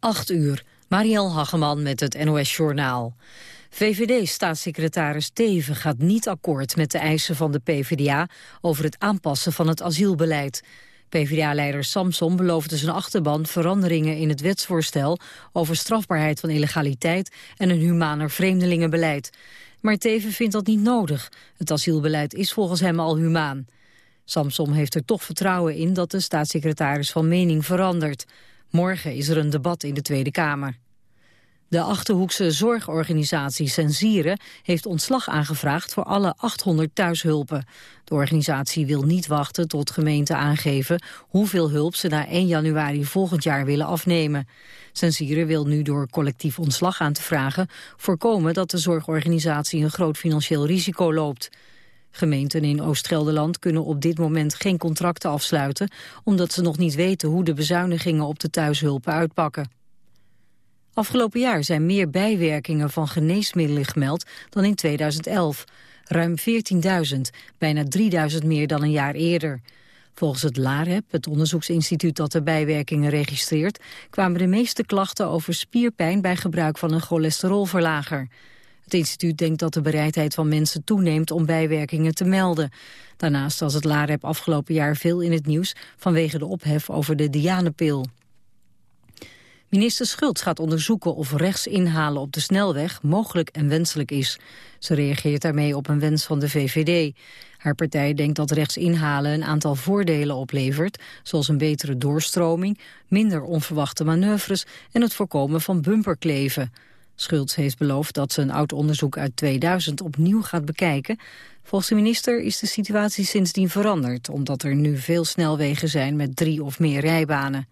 8 uur. Marielle Hageman met het NOS Journaal. VVD-staatssecretaris Teven gaat niet akkoord met de eisen van de PvdA... over het aanpassen van het asielbeleid. PvdA-leider Samson beloofde zijn achterban veranderingen in het wetsvoorstel... over strafbaarheid van illegaliteit en een humaner vreemdelingenbeleid. Maar Teven vindt dat niet nodig. Het asielbeleid is volgens hem al humaan. Samson heeft er toch vertrouwen in dat de staatssecretaris van mening verandert... Morgen is er een debat in de Tweede Kamer. De Achterhoekse zorgorganisatie Sensieren heeft ontslag aangevraagd voor alle 800 thuishulpen. De organisatie wil niet wachten tot gemeenten aangeven hoeveel hulp ze na 1 januari volgend jaar willen afnemen. Sensieren wil nu door collectief ontslag aan te vragen voorkomen dat de zorgorganisatie een groot financieel risico loopt. Gemeenten in Oost-Gelderland kunnen op dit moment geen contracten afsluiten... omdat ze nog niet weten hoe de bezuinigingen op de thuishulpen uitpakken. Afgelopen jaar zijn meer bijwerkingen van geneesmiddelen gemeld dan in 2011. Ruim 14.000, bijna 3.000 meer dan een jaar eerder. Volgens het LAREP, het onderzoeksinstituut dat de bijwerkingen registreert... kwamen de meeste klachten over spierpijn bij gebruik van een cholesterolverlager. Het instituut denkt dat de bereidheid van mensen toeneemt om bijwerkingen te melden. Daarnaast was het LAREP afgelopen jaar veel in het nieuws vanwege de ophef over de Dianepil. Minister Schultz gaat onderzoeken of rechts inhalen op de snelweg mogelijk en wenselijk is. Ze reageert daarmee op een wens van de VVD. Haar partij denkt dat rechts inhalen een aantal voordelen oplevert, zoals een betere doorstroming, minder onverwachte manoeuvres en het voorkomen van bumperkleven. Schultz heeft beloofd dat ze een oud onderzoek uit 2000 opnieuw gaat bekijken. Volgens de minister is de situatie sindsdien veranderd... omdat er nu veel snelwegen zijn met drie of meer rijbanen.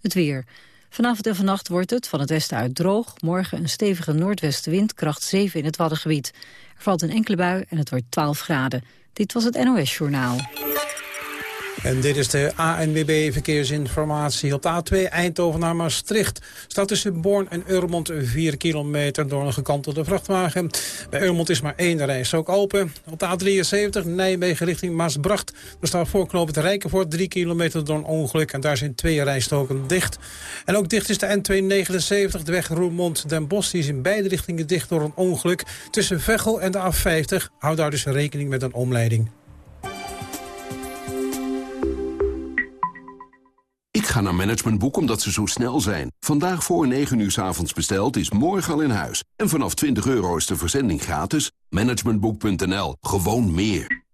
Het weer. Vanavond en vannacht wordt het van het westen uit droog. Morgen een stevige noordwestenwind, kracht 7 in het Waddengebied. Er valt een enkele bui en het wordt 12 graden. Dit was het NOS Journaal. En dit is de ANWB verkeersinformatie. Op de A2 Eindhoven naar Maastricht staat tussen Born en Urmond 4 kilometer door een gekantelde vrachtwagen. Bij Urmond is maar één reis open. Op de A73 Nijmegen richting Maasbracht. Er staat voorknopend Rijkenvoort 3 kilometer door een ongeluk. En daar zijn twee rijstoken dicht. En ook dicht is de N279, de weg Roermond-Den Bosch. Die is in beide richtingen dicht door een ongeluk. Tussen Veghel en de A50 hou daar dus rekening met een omleiding. Ik ga naar Managementboek omdat ze zo snel zijn. Vandaag voor 9 uur s avonds besteld is morgen al in huis. En vanaf 20 euro is de verzending gratis. Managementboek.nl. Gewoon meer.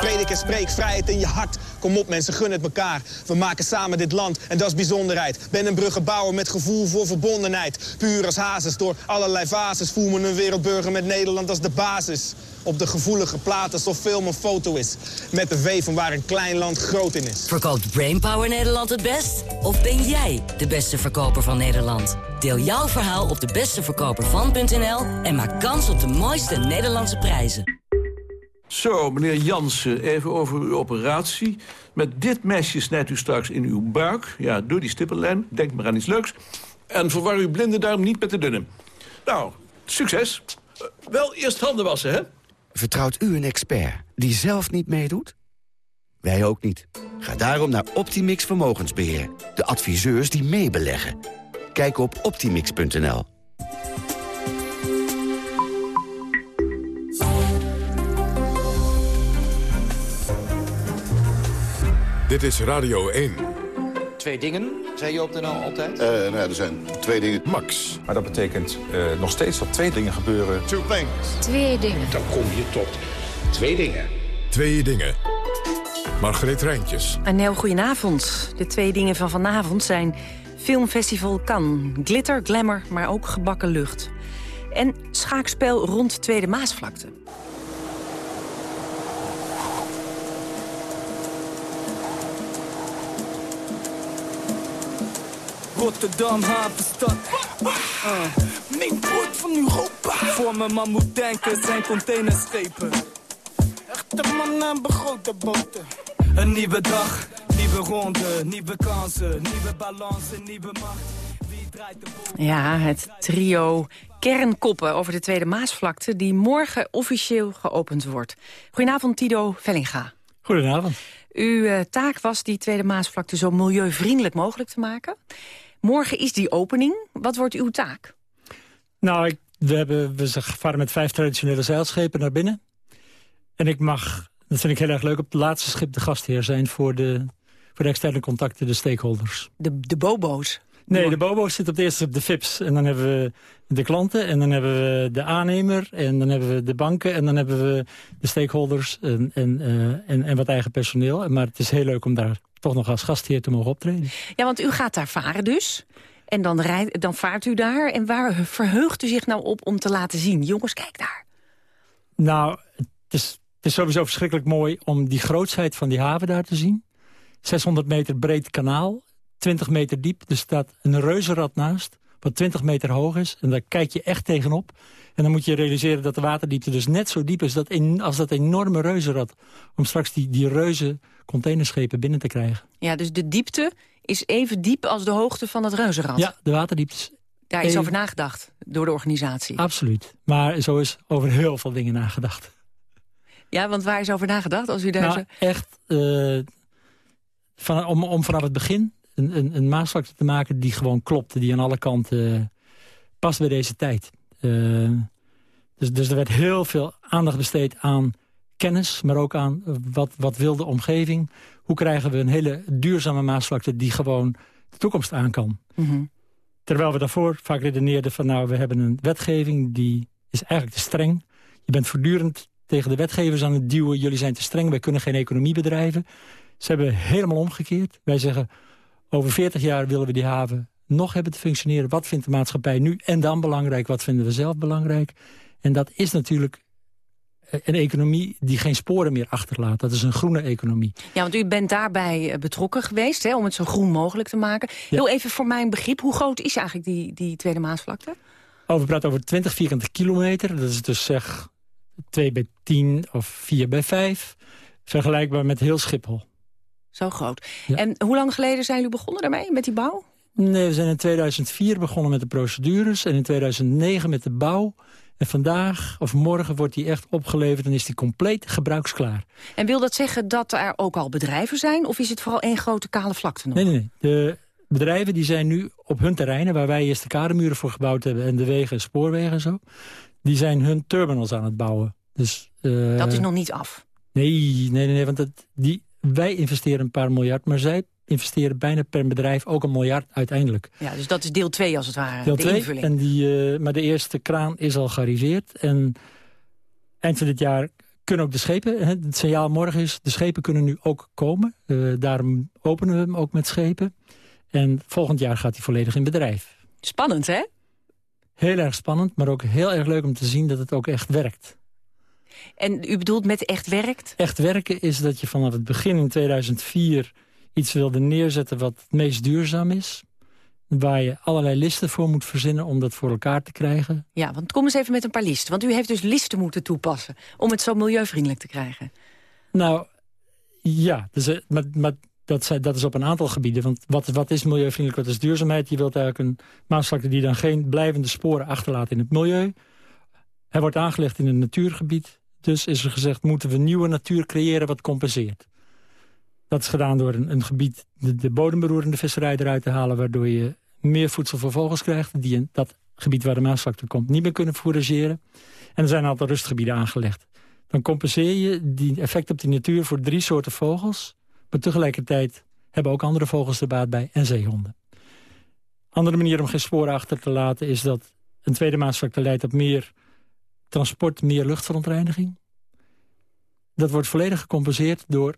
Predik en spreek, vrijheid in je hart. Kom op mensen, gun het elkaar. We maken samen dit land en dat is bijzonderheid. Ben een bruggenbouwer met gevoel voor verbondenheid. Puur als hazes, door allerlei fases. Voel me een wereldburger met Nederland als de basis op de gevoelige plaat alsof film een foto is. Met de V van waar een klein land groot in is. Verkoopt Brainpower Nederland het best? Of ben jij de beste verkoper van Nederland? Deel jouw verhaal op debesteverkopervan.nl en maak kans op de mooiste Nederlandse prijzen. Zo, meneer Jansen, even over uw operatie. Met dit mesje snijdt u straks in uw buik. Ja, door die stippenlijn. Denk maar aan iets leuks. En verwar uw blinde darm niet met de dunne. Nou, succes. Uh, wel eerst handen wassen, hè? Vertrouwt u een expert die zelf niet meedoet? Wij ook niet. Ga daarom naar Optimix Vermogensbeheer. De adviseurs die meebeleggen. Kijk op optimix.nl. Dit is Radio 1. Twee dingen, zei je op de nou altijd? Uh, nou er zijn twee dingen. Max. Maar dat betekent uh, nog steeds dat twee dingen gebeuren. Two things. Twee dingen. Dan kom je tot twee dingen. Twee dingen. Margreet Rijntjes. Een heel goedenavond. De twee dingen van vanavond zijn Filmfestival Cannes. Glitter, glamour, maar ook gebakken lucht. En schaakspel rond Tweede Maasvlakte. Rotterdam, havenstad. Uh, Mainport van Europa. Voor mijn man moet denken zijn containerschepen. Echte mannen begrote boten. Een nieuwe dag, nieuwe ronde, nieuwe kansen, nieuwe balans en nieuwe macht. Wie draait de Ja, het trio kernkoppen over de Tweede Maasvlakte... die morgen officieel geopend wordt. Goedenavond, Tido Vellinga. Goedenavond. Uw uh, taak was die Tweede Maasvlakte zo milieuvriendelijk mogelijk te maken. Morgen is die opening. Wat wordt uw taak? Nou, ik, we, hebben, we varen met vijf traditionele zeilschepen naar binnen. En ik mag, dat vind ik heel erg leuk, op het laatste schip de gastheer zijn... voor de, voor de externe contacten, de stakeholders. De, de bobo's? Nee, de bobo's zitten op het eerste op de FIPS. En dan hebben we de klanten en dan hebben we de aannemer... en dan hebben we de banken en dan hebben we de stakeholders en, en, uh, en, en wat eigen personeel. Maar het is heel leuk om daar toch nog als gastheer te mogen optreden. Ja, want u gaat daar varen dus. En dan, rijdt, dan vaart u daar. En waar verheugt u zich nou op om te laten zien? Jongens, kijk daar. Nou, het is, het is sowieso verschrikkelijk mooi om die grootsheid van die haven daar te zien. 600 meter breed kanaal, 20 meter diep. Er staat een reuzenrad naast, wat 20 meter hoog is. En daar kijk je echt tegenop. En dan moet je realiseren dat de waterdiepte dus net zo diep is... Dat als dat enorme reuzenrad. Om straks die, die reuze containerschepen binnen te krijgen. Ja, dus de diepte is even diep als de hoogte van het reuzenrad. Ja, de waterdiepte Daar is over nagedacht door de organisatie. Absoluut. Maar zo is over heel veel dingen nagedacht. Ja, want waar is over nagedacht als u daar nou, zo... echt uh, van, om, om vanaf het begin een, een, een maasvlakte te maken die gewoon klopte. Die aan alle kanten uh, past bij deze tijd. Uh, dus, dus er werd heel veel aandacht besteed aan kennis, maar ook aan wat, wat wil de omgeving. Hoe krijgen we een hele duurzame maasvlakte die gewoon de toekomst aan kan. Mm -hmm. Terwijl we daarvoor vaak redeneerden van nou, we hebben een wetgeving die is eigenlijk te streng. Je bent voortdurend tegen de wetgevers aan het duwen. Jullie zijn te streng, wij kunnen geen economie bedrijven. Ze hebben helemaal omgekeerd. Wij zeggen, over 40 jaar willen we die haven nog hebben te functioneren. Wat vindt de maatschappij nu en dan belangrijk? Wat vinden we zelf belangrijk? En dat is natuurlijk een economie die geen sporen meer achterlaat. Dat is een groene economie. Ja, want u bent daarbij betrokken geweest hè, om het zo groen mogelijk te maken. Heel even voor mijn begrip, hoe groot is eigenlijk die, die Tweede Maasvlakte? Oh, we praten over 20 vierkante kilometer. Dat is dus zeg 2 bij 10 of 4 bij 5. Vergelijkbaar met heel Schiphol. Zo groot. Ja. En hoe lang geleden zijn jullie begonnen daarmee, met die bouw? Nee, we zijn in 2004 begonnen met de procedures en in 2009 met de bouw. En vandaag of morgen wordt die echt opgeleverd en is die compleet gebruiksklaar. En wil dat zeggen dat er ook al bedrijven zijn? Of is het vooral één grote kale vlakte nog? Nee, nee, nee. De bedrijven die zijn nu op hun terreinen... waar wij eerst de kademuren voor gebouwd hebben... en de wegen en spoorwegen en zo... die zijn hun terminals aan het bouwen. Dus, uh, dat is nog niet af? Nee, nee, nee, want het, die, wij investeren een paar miljard... maar zij investeren bijna per bedrijf ook een miljard uiteindelijk. Ja, dus dat is deel 2 als het ware, deel de 2, invulling. En die, uh, maar de eerste kraan is al gearriveerd. En eind van dit jaar kunnen ook de schepen... Het signaal morgen is, de schepen kunnen nu ook komen. Uh, daarom openen we hem ook met schepen. En volgend jaar gaat hij volledig in bedrijf. Spannend, hè? Heel erg spannend, maar ook heel erg leuk om te zien dat het ook echt werkt. En u bedoelt met echt werkt? Echt werken is dat je vanaf het begin in 2004 iets wilde neerzetten wat het meest duurzaam is. Waar je allerlei listen voor moet verzinnen om dat voor elkaar te krijgen. Ja, want kom eens even met een paar listen. Want u heeft dus listen moeten toepassen om het zo milieuvriendelijk te krijgen. Nou, ja, dus, maar, maar dat, dat is op een aantal gebieden. Want wat, wat is milieuvriendelijk, wat is duurzaamheid? Je wilt eigenlijk een maasvlakte die dan geen blijvende sporen achterlaat in het milieu. Hij wordt aangelegd in een natuurgebied. Dus is er gezegd, moeten we nieuwe natuur creëren wat compenseert. Dat is gedaan door een, een gebied, de, de bodemberoerende visserij eruit te halen... waardoor je meer voedsel voor vogels krijgt... die in dat gebied waar de maasvlakte komt niet meer kunnen fourageren. En er zijn een aantal rustgebieden aangelegd. Dan compenseer je die effect op de natuur voor drie soorten vogels... maar tegelijkertijd hebben ook andere vogels er baat bij en zeehonden. Andere manier om geen sporen achter te laten is dat een tweede maasvlakte leidt op meer transport, meer luchtverontreiniging. Dat wordt volledig gecompenseerd door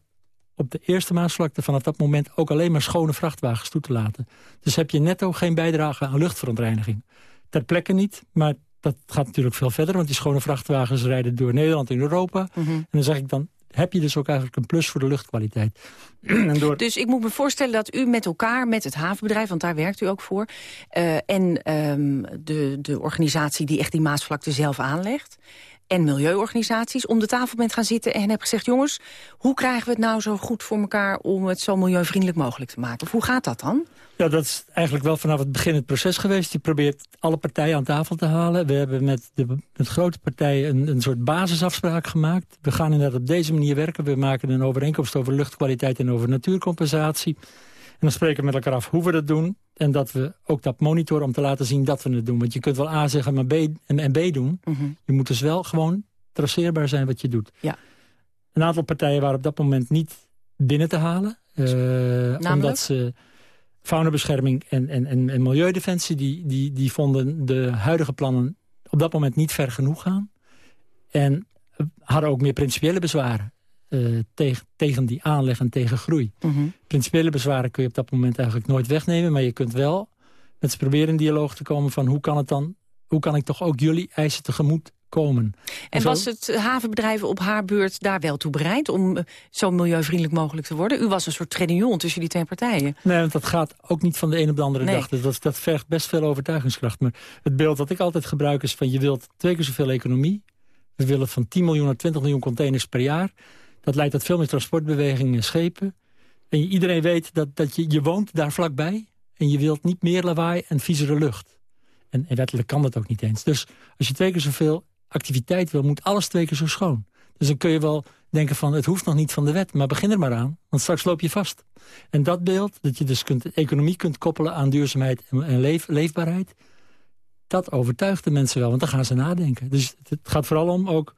op de eerste maasvlakte vanaf dat moment ook alleen maar schone vrachtwagens toe te laten. Dus heb je netto geen bijdrage aan luchtverontreiniging. Ter plekke niet, maar dat gaat natuurlijk veel verder... want die schone vrachtwagens rijden door Nederland en Europa. Mhm. En dan zeg ik dan, heb je dus ook eigenlijk een plus voor de luchtkwaliteit. en door... Dus ik moet me voorstellen dat u met elkaar, met het havenbedrijf... want daar werkt u ook voor... Uh, en um, de, de organisatie die echt die Maasvlakte zelf aanlegt... en milieuorganisaties om de tafel bent gaan zitten... en hebt gezegd, jongens, hoe krijgen we het nou zo goed voor elkaar... om het zo milieuvriendelijk mogelijk te maken? Of hoe gaat dat dan? Ja, dat is eigenlijk wel vanaf het begin het proces geweest. Die probeert alle partijen aan tafel te halen. We hebben met de grote partijen een, een soort basisafspraak gemaakt. We gaan inderdaad op deze manier werken. We maken een overeenkomst over luchtkwaliteit en over natuurcompensatie. En dan spreken we met elkaar af hoe we dat doen. En dat we ook dat monitoren om te laten zien dat we het doen. Want je kunt wel A zeggen, maar B en, en B doen. Mhm. Je moet dus wel gewoon traceerbaar zijn wat je doet. Ja. Een aantal partijen waren op dat moment niet binnen te halen. eh, omdat ze faunabescherming en, en, en, en milieudefensie... Die, die, die vonden de huidige plannen op dat moment niet ver genoeg gaan. En hadden ook meer principiële bezwaren eh, tegen, tegen die aanleg en tegen groei. Mhm. Principiële bezwaren kun je op dat moment eigenlijk nooit wegnemen... maar je kunt wel met ze proberen in dialoog te komen van... hoe kan het dan, hoe kan ik toch ook jullie eisen tegemoet komen? En was het havenbedrijf op haar beurt daar wel toe bereid... om eh, zo milieuvriendelijk mogelijk te worden? U was een soort tredunion tussen die twee partijen. Nee, want dat gaat ook niet van de een op de andere Nee. dag. Dat, dat vergt best veel overtuigingskracht. Maar het beeld dat ik altijd gebruik is van... je wilt twee keer zoveel economie. We willen van 10 miljoen naar 20 miljoen containers per jaar. Dat leidt tot veel meer transportbewegingen en schepen. En iedereen weet dat, dat je, je woont daar vlakbij... en je wilt niet meer lawaai en viezere lucht. En, en wettelijk kan dat ook niet eens. Dus als je twee keer zoveel activiteit wil... moet alles twee keer zo schoon. Dus dan kun je wel denken van het hoeft nog niet van de wet... maar begin er maar aan, want straks loop je vast. En dat beeld, dat je dus kunt, economie kunt koppelen aan duurzaamheid en, en leef- leefbaarheid... dat overtuigt de mensen wel, want dan gaan ze nadenken. Dus het gaat vooral om ook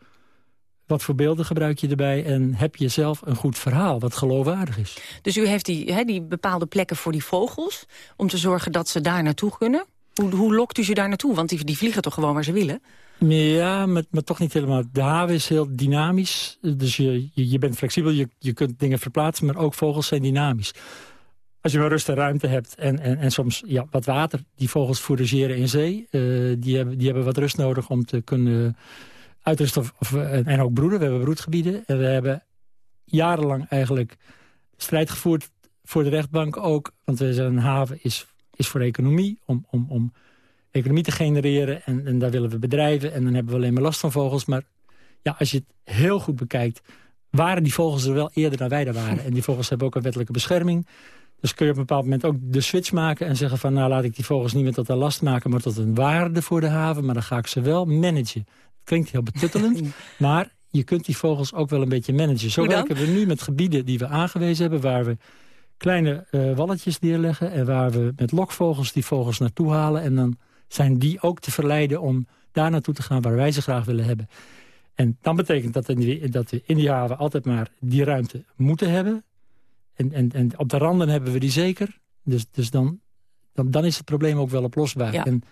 wat voor beelden gebruik je erbij... en heb je zelf een goed verhaal wat geloofwaardig is. Dus u heeft die, die bepaalde plekken voor die vogels... om te zorgen dat ze daar naartoe kunnen. Hoe, hoe lokt u ze daar naartoe? Want die, die vliegen toch gewoon waar ze willen? Ja, maar, maar toch niet helemaal. De haven is heel dynamisch. Dus je, je, je bent flexibel, je, je kunt dingen verplaatsen... maar ook vogels zijn dynamisch. Als je wel rust en ruimte hebt en, en, en soms ja, wat water... die vogels fourageren in zee, eh, die, hebben, die hebben wat rust nodig... om te kunnen uitrusten en, en ook broeden. We hebben broedgebieden. En we hebben jarenlang eigenlijk strijd gevoerd voor de rechtbank ook. Want we zijn een haven is, is voor economie, om... om, om economie te genereren. En, en daar willen we bedrijven. En dan hebben we alleen maar last van vogels. Maar ja, als je het heel goed bekijkt... waren die vogels er wel eerder dan wij er waren. En die vogels hebben ook een wettelijke bescherming. Dus kun je op een bepaald moment ook de switch maken... en zeggen van, nou laat ik die vogels niet meer tot een last maken... maar tot een waarde voor de haven. Maar dan ga ik ze wel managen. Klinkt heel betuttelend, maar je kunt die vogels ook wel een beetje managen. Zo werken we nu met gebieden die we aangewezen hebben... waar we kleine eh, walletjes neerleggen... en waar we met lokvogels die vogels naartoe halen... en dan zijn die ook te verleiden om daar naartoe te gaan... waar wij ze graag willen hebben. En dan betekent dat, in die, dat we in die haven altijd maar die ruimte moeten hebben. En, en, en op de randen hebben we die zeker. Dus, dus dan, dan, dan is het probleem ook wel oplosbaar. Ja. En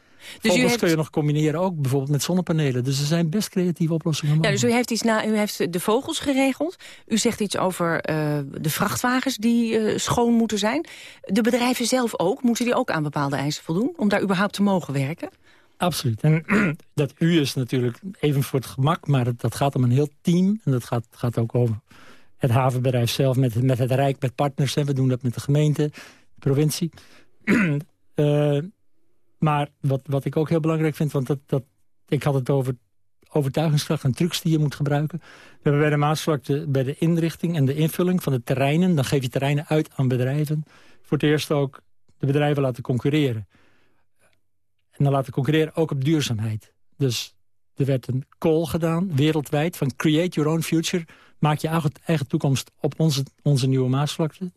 Dus vogels heeft- kun je nog combineren ook bijvoorbeeld met zonnepanelen. Dus er zijn best creatieve oplossingen Ja, dus u heeft, iets na, u heeft de vogels geregeld. U zegt iets over eh, de vrachtwagens die eh, schoon moeten zijn. De bedrijven zelf ook. Moeten die ook aan bepaalde eisen voldoen? Om daar überhaupt te mogen werken? Absoluut. En dat u is natuurlijk even voor het gemak, maar dat gaat om een heel team. En dat gaat, gaat ook over het havenbedrijf zelf met, met het Rijk, met partners. En we doen dat met de gemeente, de provincie. Eh, maar wat, wat ik ook heel belangrijk vind, want dat, dat, ik had het over overtuigingskracht en trucs die je moet gebruiken. We hebben bij de Maasvlakte bij de inrichting en de invulling van de terreinen... dan geef je terreinen uit aan bedrijven. Voor het eerst ook de bedrijven laten concurreren. En dan laten concurreren ook op duurzaamheid. Dus er werd een call gedaan, wereldwijd, van create your own future. Maak je eigen, eigen toekomst op onze, onze nieuwe Maasvlakte.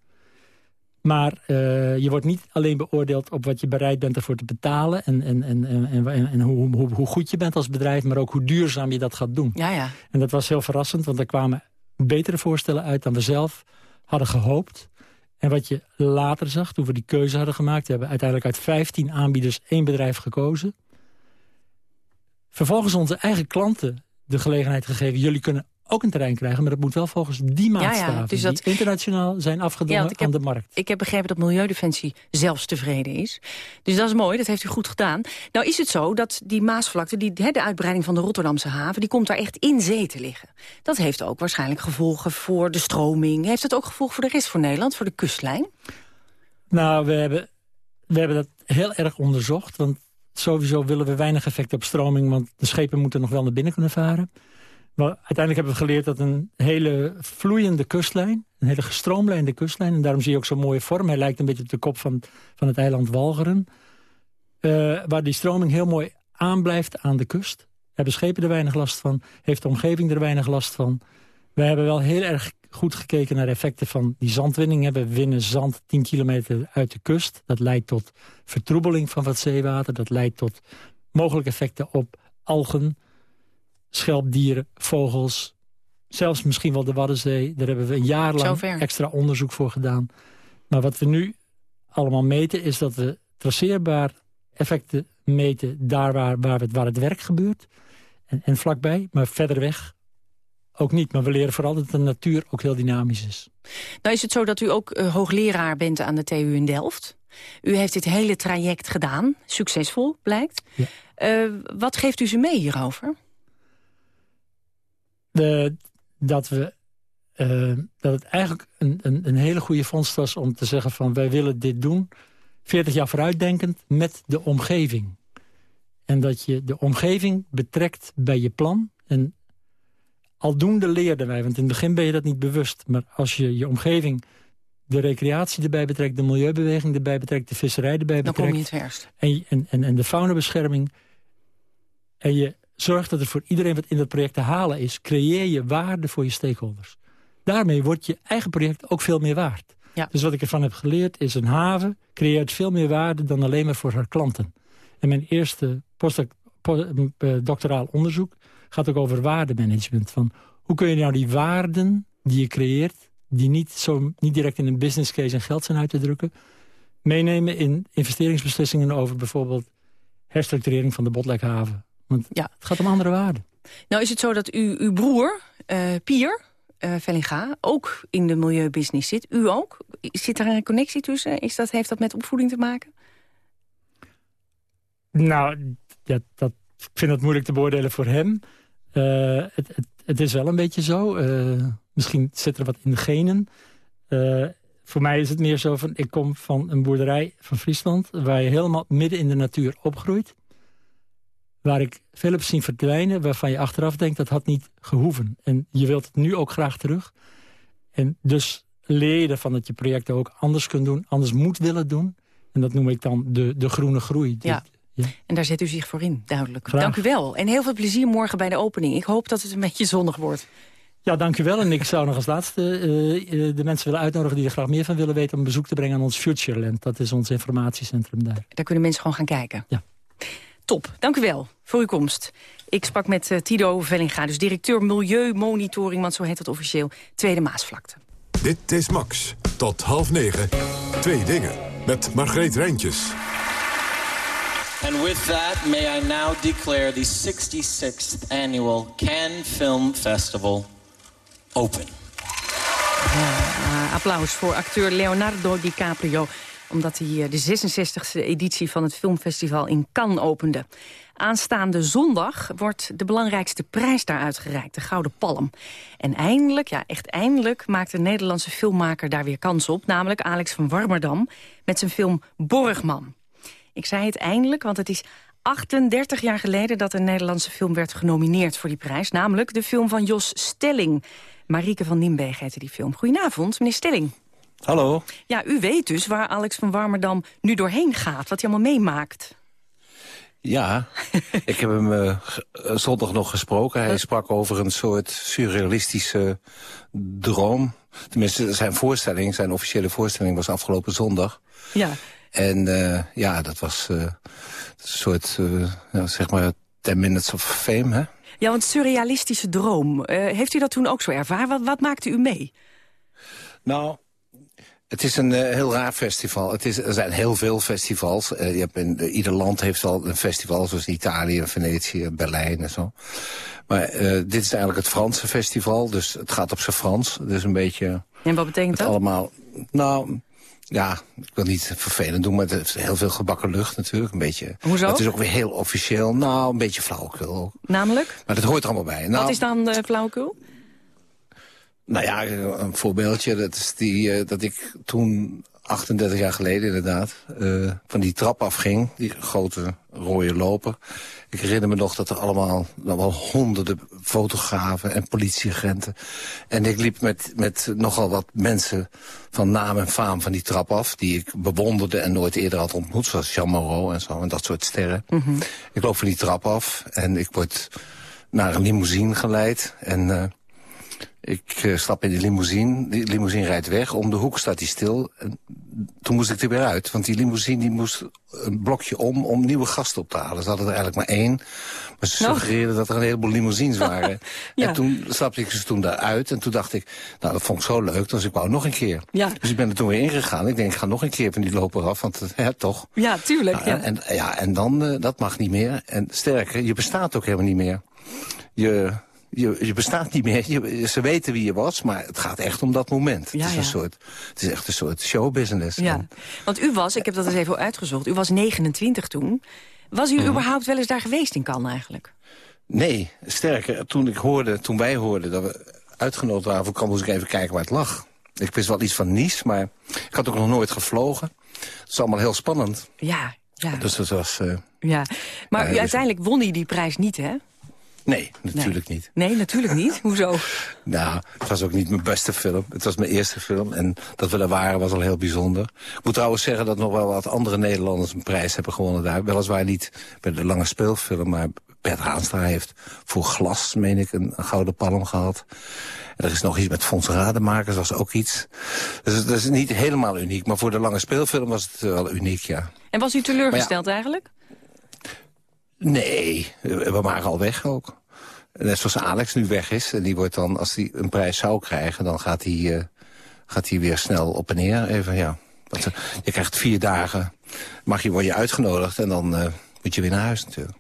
Maar eh, je wordt niet alleen beoordeeld op wat je bereid bent ervoor te betalen... en, en, en, en, en, en hoe, hoe, hoe goed je bent als bedrijf, maar ook hoe duurzaam je dat gaat doen. Ja, ja. En dat was heel verrassend, want er kwamen betere voorstellen uit... dan we zelf hadden gehoopt. En wat je later zag, toen we die keuze hadden gemaakt... we hebben uiteindelijk uit 15 aanbieders één bedrijf gekozen. Vervolgens onze eigen klanten de gelegenheid gegeven... jullie kunnen ook een terrein krijgen, maar dat moet wel volgens die maatstaven... dus dat- die internationaal zijn afgedwongen aan heb- de markt. Ik heb begrepen dat Milieudefensie zelfs tevreden is. Dus dat is mooi, dat heeft u goed gedaan. Nou is het zo dat die Maasvlakte, die, de uitbreiding van de Rotterdamse haven... die komt daar echt in zee te liggen. Dat heeft ook waarschijnlijk gevolgen voor de stroming. Heeft het ook gevolgen voor de rest van Nederland, voor de kustlijn? Nou, we hebben, we hebben dat heel erg onderzocht. Want sowieso willen we weinig effect op stroming... want de schepen moeten nog wel naar binnen kunnen varen. Uiteindelijk hebben we geleerd dat een hele vloeiende kustlijn... een hele gestroomlijnde kustlijn... en daarom zie je ook zo'n mooie vorm. Hij lijkt een beetje op de kop van, van het eiland Walcheren. Uh, waar die stroming heel mooi aanblijft aan de kust. Hebben schepen er weinig last van. Heeft de omgeving er weinig last van. We hebben wel heel erg goed gekeken naar de effecten van die zandwinning. We winnen zand 10 kilometer uit de kust. Dat leidt tot vertroebeling van wat zeewater. Dat leidt tot mogelijke effecten op algen, schelpdieren, vogels. Zelfs misschien wel de Waddenzee. Daar hebben we een jaar lang extra onderzoek voor gedaan. Maar wat we nu allemaal meten is dat we traceerbaar effecten meten daar waar, waar, het, waar het werk gebeurt. En, en vlakbij, maar verder weg ook niet. Maar we leren vooral dat de natuur ook heel dynamisch is. Nou is het zo dat u ook uh, hoogleraar bent aan de TU in Delft. U heeft dit hele traject gedaan, succesvol blijkt. Ja. Uh, wat geeft u ze mee hierover? De, dat, we, uh, dat het eigenlijk een, een, een, hele goede vondst was om te zeggen van wij willen dit doen... 40 jaar vooruitdenkend met de omgeving. En dat je de omgeving betrekt bij je plan. En aldoende leerden wij, want in het begin ben je dat niet bewust. Maar als je je omgeving, de recreatie erbij betrekt... de milieubeweging erbij betrekt, de visserij erbij betrekt... Dan kom je het verst. En, en, en, en de faunabescherming. En je zorgt dat er voor iedereen wat in dat project te halen is... creëer je waarde voor je stakeholders. Daarmee wordt je eigen project ook veel meer waard. Ja. Dus wat ik ervan heb geleerd is een haven creëert veel meer waarde... dan alleen maar voor haar klanten. En mijn eerste postdoctoraal onderzoek gaat ook over waardemanagement. Van hoe kun je nou die waarden die je creëert... die niet, zo, niet direct in een business case en geld zijn uit te drukken... meenemen in investeringsbeslissingen over bijvoorbeeld... herstructurering van de Botlekhaven. Want ja. het gaat om andere waarden. Nou is het zo dat u, uw broer, uh, Pier, uh, Vellinga, ook in de milieubusiness zit. U ook? Zit er een connectie tussen? Is dat, heeft dat met opvoeding te maken? Nou, ja, dat, ik vind het moeilijk te beoordelen voor hem. Uh, het, het, het, is wel een beetje zo. Uh, misschien zit er wat in de genen. Uh, voor mij is het meer zo van... ik kom van een boerderij van Friesland... waar je helemaal midden in de natuur opgroeit. Waar ik veel heb zien verdwijnen... waarvan je achteraf denkt dat had niet gehoeven. En je wilt het nu ook graag terug. En dus leer je ervan dat je projecten ook anders kunt doen... anders moet willen doen. En dat noem ik dan de, de groene groei. Ja. Ja. En daar zet u zich voor in, duidelijk. Dank u wel. En heel veel plezier morgen bij de opening. Ik hoop dat het een beetje zonnig wordt. Ja, dank u wel. En ik zou nog als laatste uh, de mensen willen uitnodigen... die er graag meer van willen weten... om bezoek te brengen aan ons Futureland. Dat is ons informatiecentrum daar. Daar kunnen mensen gewoon gaan kijken. Ja. Top, dank u wel voor uw komst. Ik sprak met uh, Tido Vellinga, dus directeur Milieumonitoring... want zo heet het officieel, Tweede Maasvlakte. Dit is Max. Tot half negen. Twee dingen. Met Margreet Rijntjes. And with that, may I now declare the 66th annual Cannes Film Festival open. Ja, applaus voor acteur Leonardo DiCaprio omdat hij eh, de 66e editie van het filmfestival in Cannes opende. Aanstaande zondag wordt de belangrijkste prijs daar uitgereikt, de Gouden Palm. En eindelijk, ja echt eindelijk, maakt de Nederlandse filmmaker daar weer kans op... namelijk Alex van Warmerdam met zijn film Borgman. Ik zei het eindelijk, want het is 38 jaar geleden dat een Nederlandse film werd genomineerd voor die prijs. Namelijk de film van Jos Stelling. Marieke van Nienberg heette die film. Goedenavond, meneer Stelling. Hallo. Ja, u weet dus waar Alex van Warmerdam nu doorheen gaat. Wat hij allemaal meemaakt. Ja, ik heb hem uh, zondag nog gesproken. Hij sprak over een soort surrealistische droom. Tenminste, zijn voorstelling, zijn officiële voorstelling was afgelopen zondag. Ja. En uh, ja, dat was uh, een soort, ja, zeg maar, 10 minutes of fame, hè? Ja, want surrealistische droom. heeft u dat toen ook zo ervaren? Wat, wat maakte u mee? Nou, het is een heel raar festival. Het is, er zijn heel veel festivals. je hebt in, ieder land heeft wel een festival, zoals Italië, Venetië, Berlijn en zo. Maar dit is eigenlijk het Franse festival, dus het gaat op zijn Frans. Dus een beetje... En wat betekent dat? Allemaal, nou, ja, ik wil niet vervelend doen, maar het is heel veel gebakken lucht natuurlijk. Een beetje, Hoezo? Het is ook weer heel officieel. Nou, een beetje flauwekul. Namelijk? Maar dat hoort er allemaal bij. Nou, Wat is dan uh, flauwekul? Nou ja, een voorbeeldje. Dat is die, uh, dat ik toen 38 jaar geleden inderdaad, uh, van die trap afging. Die grote rode loper. Ik herinner me nog dat er allemaal nou, wel honderden fotografen en politieagenten. En ik liep met, met nogal wat mensen van naam en faam van die trap af... die ik bewonderde en nooit eerder had ontmoet, zoals Jean Moreau en zo... en dat soort sterren. Ik loop van die trap af en ik word naar een limousine geleid... en uh, ik uh, stap in die limousine, die limousine rijdt weg, om de hoek staat hij stil. En toen moest ik er weer uit, want die limousine die moest een blokje om om nieuwe gasten op te halen. Ze hadden er eigenlijk maar één, maar ze suggereerden dat er een heleboel limousines waren. ja. En toen stapte ik ze toen daaruit en toen dacht ik, nou dat vond ik zo leuk, dus ik wou nog een keer. Ja. Dus ik ben er toen weer ingegaan. Ik denk, ik ga nog een keer van die loper af, want hè, toch? Ja, tuurlijk. Nou, ja. En, ja, en dan, uh, dat mag niet meer. En sterker, je bestaat ook helemaal niet meer. Je je, je bestaat niet meer. Je, ze weten wie je was, maar het gaat echt om dat moment. Ja, het, is ja. een soort, het is echt een soort showbusiness. Ja, En, want u was, ik heb dat eens even uitgezocht, u was 29 toen. Was u Mhm. überhaupt wel eens daar geweest in Cannes eigenlijk? nee, sterker, toen, ik hoorde, toen wij hoorden dat we uitgenodigd waren voor Cannes, moest ik even kijken waar het lag. Ik wist wel iets van Nice, maar ik had ook nog nooit gevlogen. Het is allemaal heel spannend. Ja, ja. Dus dat was... Uh, ja. Maar u, dus- uiteindelijk won hij die prijs niet, hè? Nee, natuurlijk niet. Nee, natuurlijk niet. Hoezo? Nou, het was ook niet mijn beste film. Het was mijn eerste film. En dat we er waren was al heel bijzonder. Ik moet trouwens zeggen dat nog wel wat andere Nederlanders een prijs hebben gewonnen daar. Weliswaar niet bij de lange speelfilm, maar Bert Haanstra heeft voor Glas, meen ik, een, een gouden palm gehad. En er is nog iets met Fons Rademakers, was ook iets. Dus dat is niet helemaal uniek, maar voor de lange speelfilm was het wel uniek, ja. En was u teleurgesteld eigenlijk? Nee, we waren al weg ook. Net zoals Alex nu weg is. En die wordt dan, als hij een prijs zou krijgen... dan gaat hij, uh, gaat hij weer snel op en neer. Even, ja. Want, uh, je krijgt vier dagen, mag je, word je uitgenodigd... en dan uh, moet je weer naar huis natuurlijk.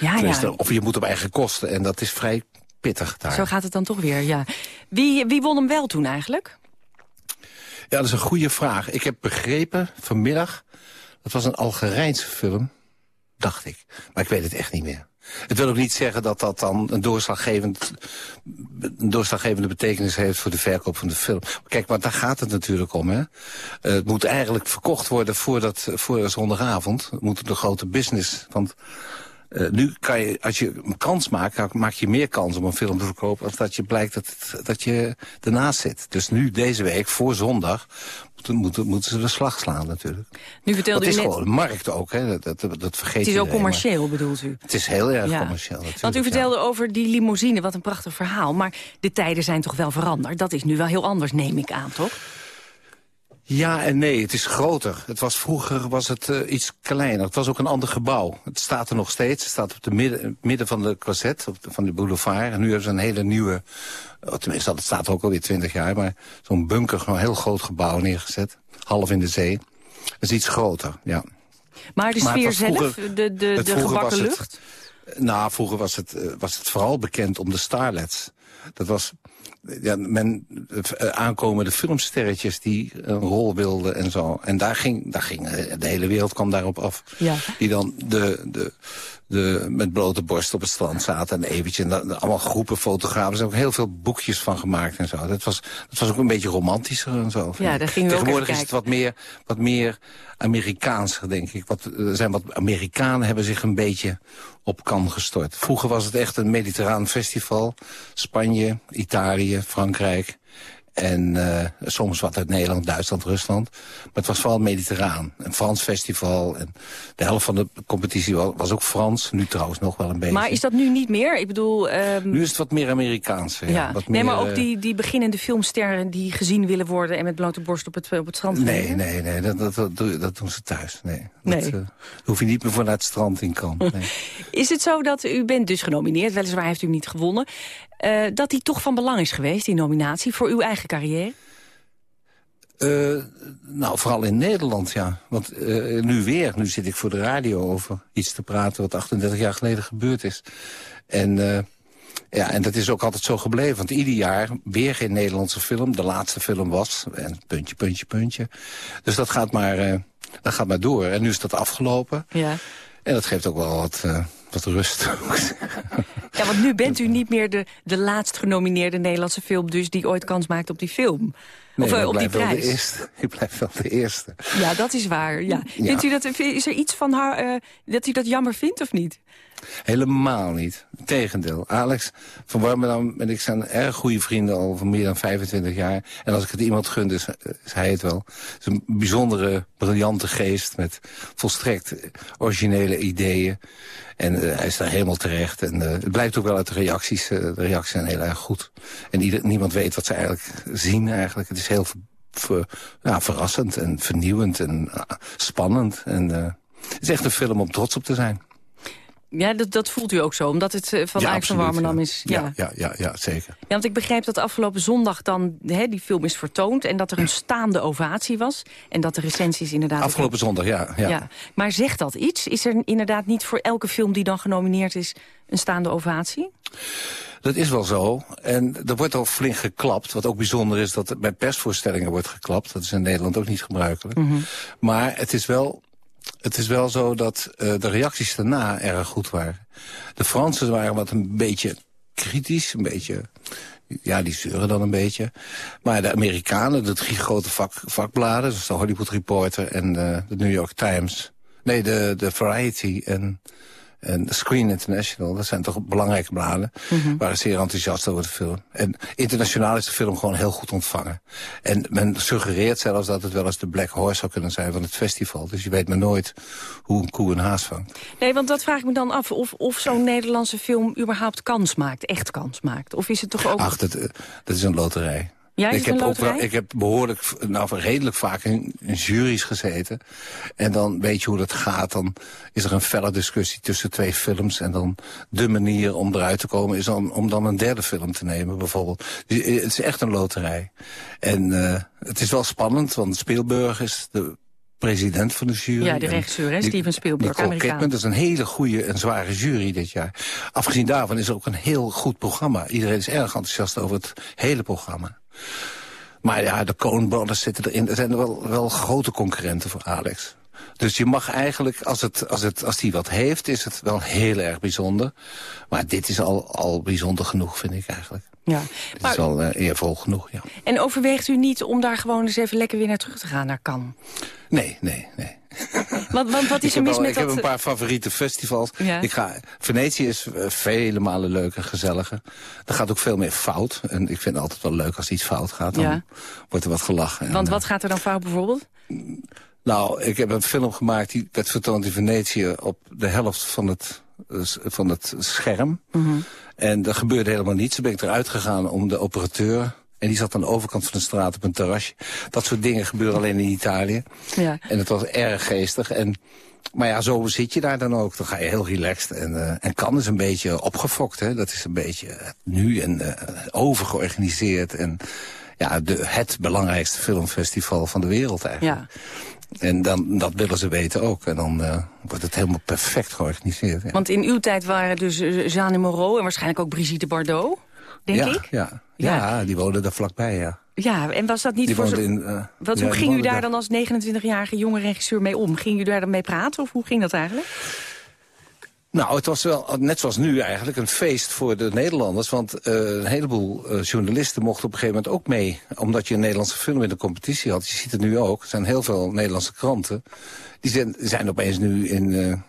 Ja, ja. Of je moet op eigen kosten. En dat is vrij pittig daar. Zo gaat het dan toch weer, ja. Wie, wie won hem wel toen eigenlijk? Ja, dat is een goede vraag. Ik heb begrepen vanmiddag... dat was een Algerijnse film, dacht ik. Maar ik weet het echt niet meer. Het wil ook niet zeggen dat dat dan een, doorslaggevend, een doorslaggevende betekenis heeft voor de verkoop van de film. Kijk, maar daar gaat het natuurlijk om. Hè? Uh, het moet eigenlijk verkocht worden voor, dat, voor zondagavond. Het moet de grote business. Want uh, nu kan je, als je een kans maakt, maak je meer kans om een film te verkopen... als dat je blijkt dat, dat je ernaast zit. Dus nu, deze week, voor zondag, moeten, moeten, moeten ze de slag slaan natuurlijk. Nu vertelde het is u net... gewoon een markt ook, hè? Dat, dat, dat vergeet Het is ook commercieel, maar bedoelt u? Het is heel erg Ja. commercieel natuurlijk. Want u vertelde over die limousine, wat een prachtig verhaal. Maar de tijden zijn toch wel veranderd? Dat is nu wel heel anders, neem ik aan, toch? Ja en nee, het is groter. Het was, vroeger was het uh, iets kleiner. Het was ook een ander gebouw. Het staat er nog steeds. Het staat op de midden, midden van de Croisette, op de, van de boulevard. En nu hebben ze een hele nieuwe, oh, tenminste dat staat er ook alweer twintig jaar... maar zo'n bunker, een heel groot gebouw neergezet. Half in de zee. Dat is iets groter, ja. Maar de Maar het sfeer zelf, de, de, het de gebakken was het- lucht? Nou, vroeger was het, eh, was het vooral bekend om de starlets. Dat was ja, men, eh, aankomende filmsterretjes die een rol wilden en zo. En daar ging, daar ging eh, de hele wereld kwam daarop af. Ja. Die dan de, de, de, met blote borst op het strand zaten en eventje. En dan, allemaal groepen fotografen. Er zijn ook heel veel boekjes van gemaakt en zo. Dat was, dat was ook een beetje romantischer en zo. Ja, daar gingen we ook Tegenwoordig is het wat meer, wat meer Amerikaanser, denk ik. Wat, er zijn wat Amerikanen hebben zich een beetje op kan gestort. Vroeger was het echt een mediterraan festival. Spanje, Italië, Frankrijk. En uh, soms wat uit Nederland, Duitsland, Rusland. Maar het was vooral mediterraan. Een Frans festival. En de helft van de competitie was, was ook Frans. Nu trouwens nog wel een beetje. Maar is dat nu niet meer? Ik bedoel... ehm, Nu is het wat meer Amerikaans. Ja. ja. Wat nee, meer, maar ook eh, die, die beginnende filmsterren die gezien willen worden... en met blote borst op het, op het strand Nee, nee, nee, dat, dat, dat, doe- dat doen ze thuis. Nee. Nee. Dat, uh, hoef je niet meer vanuit het strand in kan. Nee. Is het zo dat u bent dus genomineerd, weliswaar heeft u niet gewonnen... eh, dat die toch van belang is geweest, die nominatie, voor uw eigen carrière? Uh, nou, vooral in Nederland, ja. Want uh, nu weer, nu zit ik voor de radio over iets te praten... wat 38 jaar geleden gebeurd is. En, uh, ja, en dat is ook altijd zo gebleven. Want ieder jaar weer geen Nederlandse film. De laatste film was, en puntje, puntje, puntje. Dus dat gaat maar, dat gaat maar door. En nu is dat afgelopen. Ja. En dat geeft ook wel wat, wat rust. Ja, want nu bent u niet meer de, de laatst genomineerde Nederlandse film... dus die ooit kans maakt op die film. Nee, of eh, op die prijs. de eerste. Ik blijf wel de eerste. Ja, dat is waar. Ja. Ja. Vindt u dat, is er iets van haar eh, dat u dat jammer vindt of niet? Helemaal niet. Tegendeel. Alex van Warmerdam en ik zijn erg goede vrienden al van meer dan 25 jaar. En als ik het iemand gun, is, is hij het wel. Het is een bijzondere, briljante geest met volstrekt originele ideeën. En eh, hij is daar helemaal terecht. En eh, het blijkt ook wel uit de reacties. eh, de reacties zijn heel erg goed. En ieder, niemand weet wat ze eigenlijk zien eigenlijk. Het is heel ver- ja, verrassend en vernieuwend en ah, spannend. En het is echt een film om trots op te zijn. Ja, dat, dat voelt u ook zo, omdat het eh, van Ja, Alex van Warmerdam ja. is. Ja. Ja, ja, ja, ja, zeker. Ja, want ik begreep dat afgelopen zondag dan hè, die film is vertoond... en dat er een staande ovatie was. En dat de recensies inderdaad... ook- Afgelopen zondag, ja. ja. Maar zegt dat iets? Is er inderdaad niet voor elke film die dan genomineerd is... een staande ovatie? Dat is wel zo. En er wordt al flink geklapt. Wat ook bijzonder is dat er bij persvoorstellingen wordt geklapt. Dat is in Nederland ook niet gebruikelijk. Maar het is wel... Het is wel zo dat eh, de reacties daarna erg goed waren. De Fransen waren wat een beetje kritisch, een beetje... Ja, die zeuren dan een beetje. Maar de Amerikanen, de drie grote vak, vakbladen... dus de Hollywood Reporter en eh, de New York Times... Nee, de, de Variety en, en Screen International... dat zijn toch belangrijke bladen... waren zeer enthousiast over de film. En internationaal is de film gewoon heel goed ontvangen. En men suggereert zelfs dat het wel eens de Black Horse zou kunnen zijn van het festival. Dus je weet maar nooit hoe een koe een haas vangt. Nee, want dat vraag ik me dan af. Of, of zo'n Nederlandse film überhaupt kans maakt. Echt kans maakt. Of is het toch ook... Ach, dat, eh, dat is een loterij. Ik heb ook wel, ik heb behoorlijk, nou redelijk vaak in, in juries gezeten. En dan weet je hoe dat gaat. Dan is er een felle discussie tussen twee films. En dan de manier om eruit te komen is dan, om dan een derde film te nemen, bijvoorbeeld. Dus, eh, het is echt een loterij. En eh, het is wel spannend, want Spielberg is de president van de jury. Ja, de regisseur, Steven Spielberg, Nicole. Kidman, dat is een hele goede en zware jury dit jaar. Afgezien daarvan is er ook een heel goed programma. Iedereen is erg enthousiast over het hele programma. Maar ja, de Coen Brothers zitten erin. Er zijn er wel, wel grote concurrenten voor Alex. Dus je mag eigenlijk, als, het, als, het, als die wat heeft, is het wel heel erg bijzonder. Maar dit is al, al bijzonder genoeg, vind ik eigenlijk. Ja. Dit is al eh, eervol genoeg, ja. En overweegt u niet om daar gewoon eens even lekker weer naar terug te gaan, naar Cannes? Nee, nee, nee. Want, want wat Ik is er mis met ik dat... heb een paar favoriete festivals. Ja. Ik ga, Venetië is eh, vele malen leuker, gezelliger. Er gaat ook veel meer fout. En ik vind het altijd wel leuk als iets fout gaat. Dan Ja. wordt er wat gelachen. En, Want eh, wat gaat er dan fout bijvoorbeeld? Nou, ik heb een film gemaakt die werd vertoond in Venetië op de helft van het, eh, van het scherm. Mhm. En er gebeurde helemaal niets. Toen ben ik eruit gegaan om de operateur... En die zat aan de overkant van de straat op een terrasje. Dat soort dingen gebeuren alleen in Italië. Ja. En het was erg geestig. En, maar ja, zo zit je daar dan ook. Dan ga je heel relaxed. En, eh en kan is een beetje opgefokt. Hè? Dat is een beetje eh, nu en eh, overgeorganiseerd. En ja, de, het belangrijkste filmfestival van de wereld eigenlijk. Ja. En dan, dat willen ze weten ook. En dan eh, wordt het helemaal perfect georganiseerd. Ja. Want in uw tijd waren dus eh, Jeanne Moreau en waarschijnlijk ook Brigitte Bardot, denk ja, ik. Ja, ja. die wonen daar vlakbij, ja. Ja, en was dat niet Die voor zo... in... eh, Wat, hoe ging u daar dan als 29-jarige jonge regisseur mee om? Ging u daar dan mee praten of hoe ging dat eigenlijk? Nou, het was wel, net zoals nu eigenlijk, een feest voor de Nederlanders. Want eh, een heleboel eh, journalisten mochten op een gegeven moment ook mee. Omdat je een Nederlandse film in de competitie had. Je ziet het nu ook. Er zijn heel veel Nederlandse kranten. Die zijn, zijn opeens nu in, eh,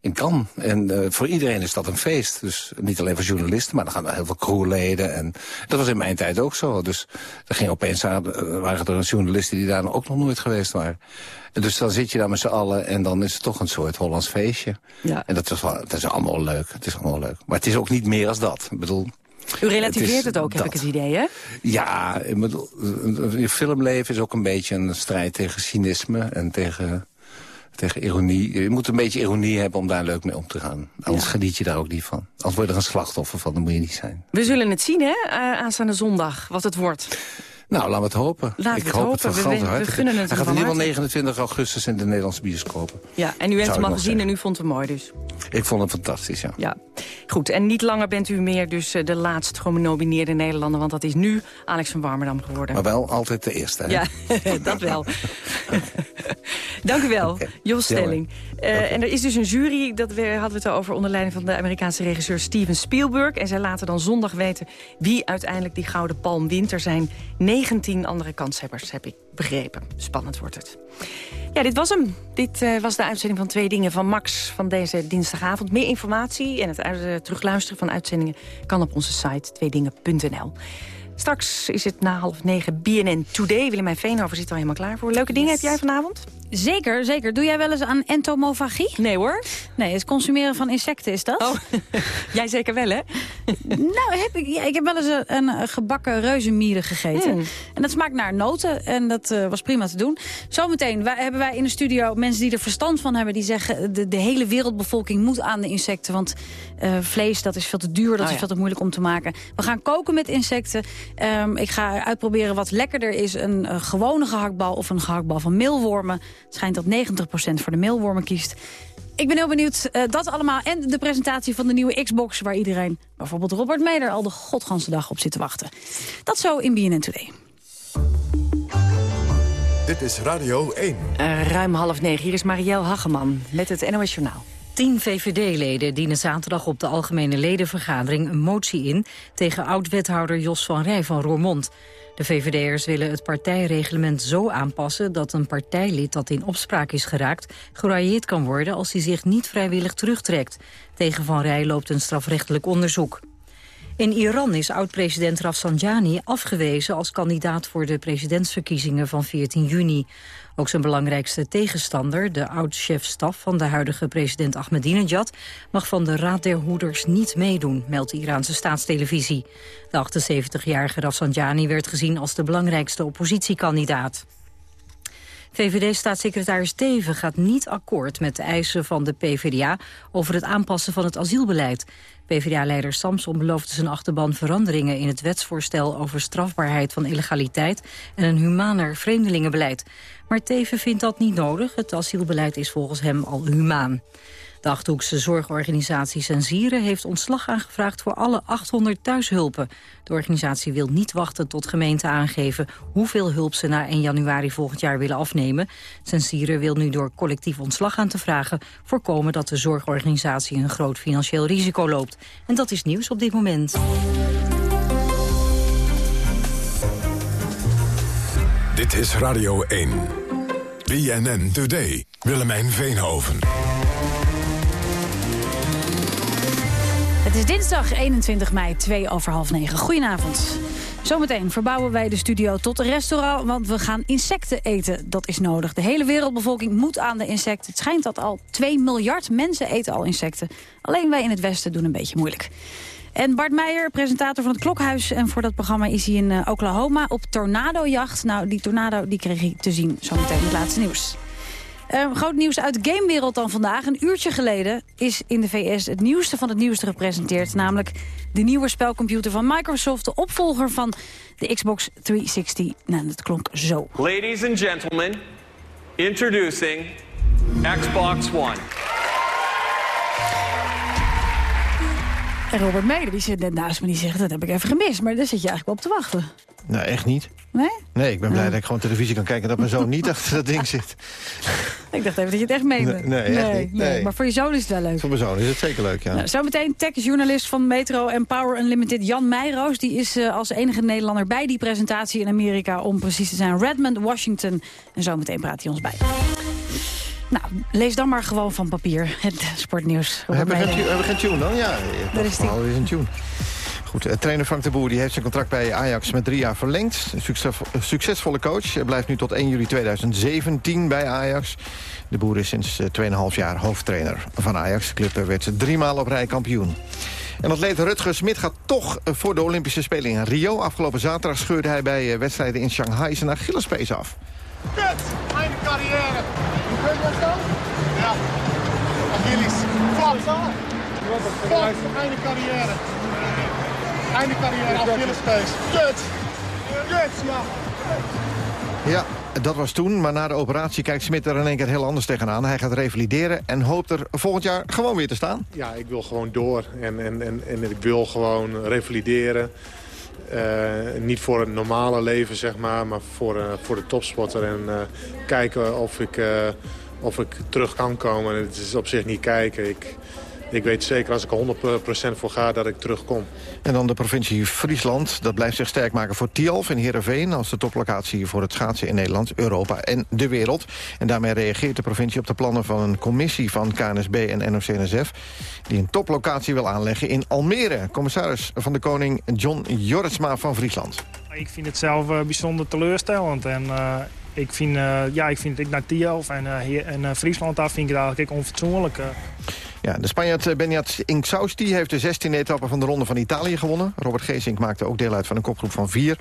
in Cannes. En eh, voor iedereen is dat een feest. Dus niet alleen voor journalisten, maar dan gaan er heel veel crewleden. En dat was in mijn tijd ook zo. Dus er ging opeens, aan- eh, waren er journalisten die daar ook nog nooit geweest waren. En dus dan zit je daar met z'n allen en dan is het toch een soort Hollands feestje. Ja. En dat is, wel, dat is allemaal leuk. Het is allemaal leuk. Maar het is ook niet meer als dat. Ik bedoel, U relativeert het, ook, heb ik het idee, hè? ja, ik bedoel, je filmleven is ook een beetje een strijd tegen cynisme en tegen, tegen ironie. Je moet een beetje ironie hebben om daar leuk mee om te gaan. Anders geniet je daar ook niet van. Anders word je er een slachtoffer van, dan moet je niet zijn. We zullen het zien, hè, eh, aanstaande zondag, wat het wordt. Nou, laten we het hopen. Laten ik het hoop hopen. het van harte. het Hij hem gaat in ieder geval harte. 29 augustus in de Nederlandse bioscopen. Ja, en u heeft hem al gezien en u vond hem mooi dus. Ik vond het fantastisch, ja. Ja, goed. En niet langer bent u meer dus eh, de laatst genomineerde Nederlander... want dat is nu Alex van Warmerdam geworden. Maar wel altijd de eerste, hè? Ja, dat wel. Dank u wel, Jos Stelling. Uh, en er is dus een jury, dat we, hadden we het over... onder leiding van de Amerikaanse regisseur Steven Spielberg. En zij laten dan zondag weten wie uiteindelijk die Gouden Palm wint. Er zijn 19 andere kanshebbers, heb ik begrepen. Spannend wordt het. Ja, dit was hem. Dit uh, was de uitzending van Twee Dingen van Max van deze dinsdagavond. Meer informatie en het uh, terugluisteren van uitzendingen... kan op onze site tweedingen.nl. Straks is het na half negen BNN Today. Willemijn Veenhover zit al helemaal klaar voor. Leuke dingen heb jij vanavond? Zeker, zeker. Doe jij wel eens aan entomofagie? Nee hoor. Nee, het consumeren van insecten is dat. Oh, jij zeker wel hè? nou, heb ik, ja, ik heb wel eens een, een gebakken reuzenmieren gegeten. Hmm. En dat smaakt naar noten en dat uh, was prima te doen. Zometeen wij, hebben wij in de studio mensen die er verstand van hebben... die zeggen de, de hele wereldbevolking moet aan de insecten. Want uh, vlees, dat is veel te duur, dat oh, is veel te moeilijk om te maken. We gaan koken met insecten. Um, ik ga uitproberen wat lekkerder is. Een uh, gewone gehaktbal of een gehaktbal van meelwormen. Het schijnt dat 90% voor de meelwormen kiest. Ik ben heel benieuwd uh, dat allemaal. En de presentatie van de nieuwe Xbox... waar iedereen, bijvoorbeeld Robert Meder... al de godganse dag op zit te wachten. Dat zo in BNN Today. Dit is Radio 1. Uh, ruim half negen. Hier is Marielle Hageman met het NOS Journaal. Tien VVD-leden dienen zaterdag op de Algemene Ledenvergadering een motie in... tegen oud-wethouder Jos van Rij van Roermond. De VVD'ers willen het partijreglement zo aanpassen... dat een partijlid dat in opspraak is geraakt... gerailleerd kan worden als hij zich niet vrijwillig terugtrekt. Tegen Van Rij loopt een strafrechtelijk onderzoek. In Iran is oud-president Rafsanjani afgewezen als kandidaat voor de presidentsverkiezingen van 14 juni. Ook zijn belangrijkste tegenstander, de oud-chef-staf van de huidige president Ahmadinejad, mag van de Raad der Hoeders niet meedoen, meldt de Iraanse staatstelevisie. De 78-jarige Rafsanjani werd gezien als de belangrijkste oppositiekandidaat. VVD-staatssecretaris Teven gaat niet akkoord met de eisen van de PvdA over het aanpassen van het asielbeleid. PvdA-leider Samson beloofde zijn achterban veranderingen in het wetsvoorstel over strafbaarheid van illegaliteit en een humaner vreemdelingenbeleid. Maar Teven vindt dat niet nodig. Het asielbeleid is volgens hem al humaan. De Achterhoekse zorgorganisatie Sensieren heeft ontslag aangevraagd voor alle 800 thuishulpen. De organisatie wil niet wachten tot gemeenten aangeven hoeveel hulp ze na 1 januari volgend jaar willen afnemen. Sensieren wil nu door collectief ontslag aan te vragen voorkomen dat de zorgorganisatie een groot financieel risico loopt. En dat is nieuws op dit moment. Dit is Radio 1. BNN Today. Willemijn Veenhoven. Is dinsdag 21 mei, 2 over half 9. Goedenavond. Zometeen verbouwen wij de studio tot een restaurant, want we gaan insecten eten. Dat is nodig. De hele wereldbevolking moet aan de insecten. Het schijnt dat al 2 miljard mensen eten al insecten. Alleen wij in het Westen doen een beetje moeilijk. En Bart Meijer, presentator van het Klokhuis. En voor dat programma is hij in uh, Oklahoma op tornadojacht. Nou, die tornado die kreeg hij te zien zometeen het laatste nieuws. Uh, groot nieuws uit de gamewereld dan vandaag. Een uurtje geleden is in de VS het nieuwste van het nieuwste gepresenteerd. Namelijk de nieuwe spelcomputer van Microsoft. De opvolger van de Xbox 360. Nou, dat klonk zo. Ladies and gentlemen, introducing Xbox One. En Robert Meder, die zit net naast me, die zegt, dat heb ik even gemist. Maar daar zit je eigenlijk wel op te wachten. Nou, echt niet. Nee? Nee, ik ben blij dat ik gewoon televisie kan kijken... dat mijn zoon niet achter dat ding zit. Ik dacht even dat je het echt meende. Nee, nee, echt niet. Nee. Maar voor je zoon is het wel leuk. Voor mijn zoon is het zeker leuk, ja. Nou, zometeen tech-journalist van Metro en Power Unlimited Jan Meijroos. Die is uh, als enige Nederlander bij die presentatie in Amerika... om precies te zijn Redmond, Washington. En zometeen praat hij ons bij. Nou, lees dan maar gewoon van papier het sportnieuws. We hebben, geen, hebben geen tune dan? Ja, dat is, die. is een tune. Goed, uh, trainer Frank de Boer die heeft zijn contract bij Ajax met drie jaar verlengd. Succesvolle coach. Hij blijft nu tot 1 juli 2017 bij Ajax. De Boer is sinds 2,5 uh, jaar hoofdtrainer van Ajax. De club werd drie maal op rij kampioen. En atleet Rutger Smit gaat toch voor de Olympische Spelen in Rio. Afgelopen zaterdag scheurde hij bij wedstrijden in Shanghai zijn Achillespees af. Kut! Mijn carrière. Hoe je dat dan? Ja. Achilles. Flap. Flap. Einde carrière. Einde carrière. Achillespees. Kut! Kut, ja. Ja, dat was toen, maar na de operatie kijkt Smit er in één keer heel anders tegenaan. Hij gaat revalideren en hoopt er volgend jaar gewoon weer te staan. Ja, ik wil gewoon door en, en, en, en ik wil gewoon revalideren. Uh, niet voor het normale leven, zeg maar, maar voor, uh, voor de topsporter. En uh, kijken of ik of ik terug kan komen. Het is op zich niet kijken. Ik, ik weet zeker als ik er 100% voor ga dat ik terugkom. En dan de provincie Friesland. Dat blijft zich sterk maken voor Tialf en Heerenveen... als de toplocatie voor het schaatsen in Nederland, Europa en de wereld. En daarmee reageert de provincie op de plannen van een commissie van KNSB en NOC-NSF... die een toplocatie wil aanleggen in Almere. Commissaris van de Koning John Jorritsma van Friesland. Ik vind het zelf uh, bijzonder teleurstellend. En uh, ik vind, uh, ja, ik vind ik naar Tialf en, en Friesland daar vind ik het eigenlijk onfatsoenlijk. Ja, de Spanjaard Benjat Inksausti heeft de 16e etappe van de Ronde van Italië gewonnen. Robert Geesink maakte ook deel uit van een kopgroep van vier.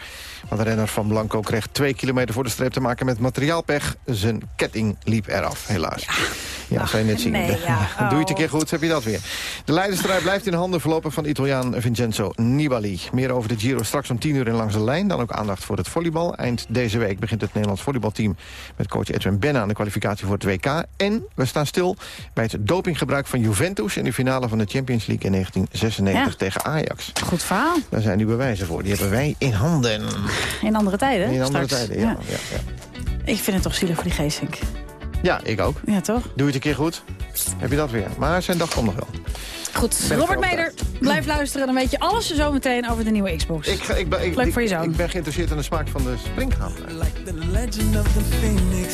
Maar de renner van Blanco kreeg twee kilometer voor de streep te maken met materiaalpech. Zijn ketting liep eraf, helaas. Ja, ja zou je net zien. Nee, ja. Doe je het een keer goed, heb je dat weer. De leidersstrijd blijft in handen verlopen van Italiaan Vincenzo Nibali. Meer over de Giro straks om 10 uur in Langs de Lijn. Dan ook aandacht voor het volleybal. Eind deze week begint het Nederlands volleybalteam... met coach Edwin Benna aan de kwalificatie voor het WK. En we staan stil bij het dopinggebruik van Juventus... in de finale van de Champions League in 1996 tegen Ajax. Goed verhaal. Daar zijn nu bewijzen voor. Die hebben wij in handen. In andere tijden, In andere straks. tijden, ja. ja. ja, Ik vind het toch zielig voor die Geesink. Ja, ik ook. Ja, toch? Doe je het een keer goed, heb je dat weer. Maar zijn dag komt nog wel. Goed, Ben Robert Meder, blijf luisteren. Dan weet je alles zometeen over de nieuwe Xbox. Ik, ga- ik, ben- ik, Leuk ik- voor je zoon. Ik ben geïnteresseerd in de smaak van de springhaan. Like the legend of the phoenix.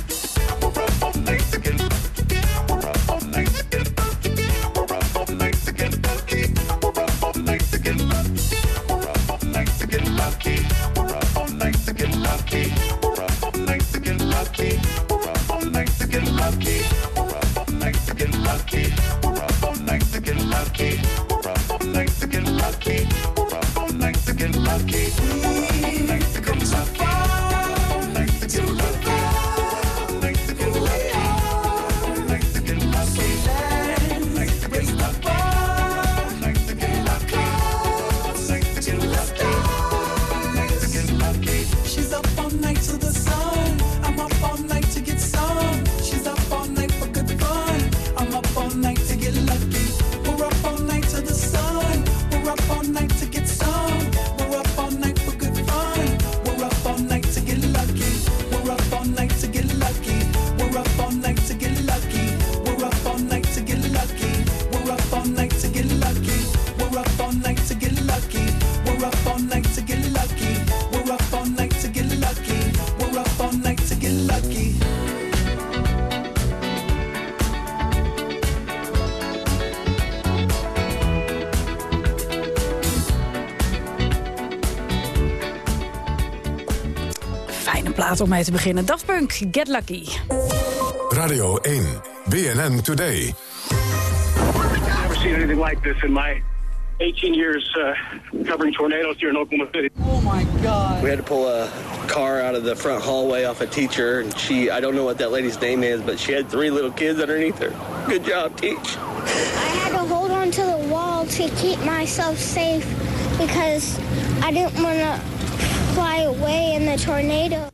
Plaat om mee te beginnen. Daft Punk, Get Lucky. Radio 1, BNN Today. never seen anything like this in my 18 years uh, covering tornadoes here in Oklahoma City. Oh my God. We had to pull a car out of the front hallway off a teacher, and she, I don't know what that lady's name is, but she had three little kids underneath her. Good job, teach. I had to hold on to the wall to keep myself safe because I didn't want to fly away in the tornado.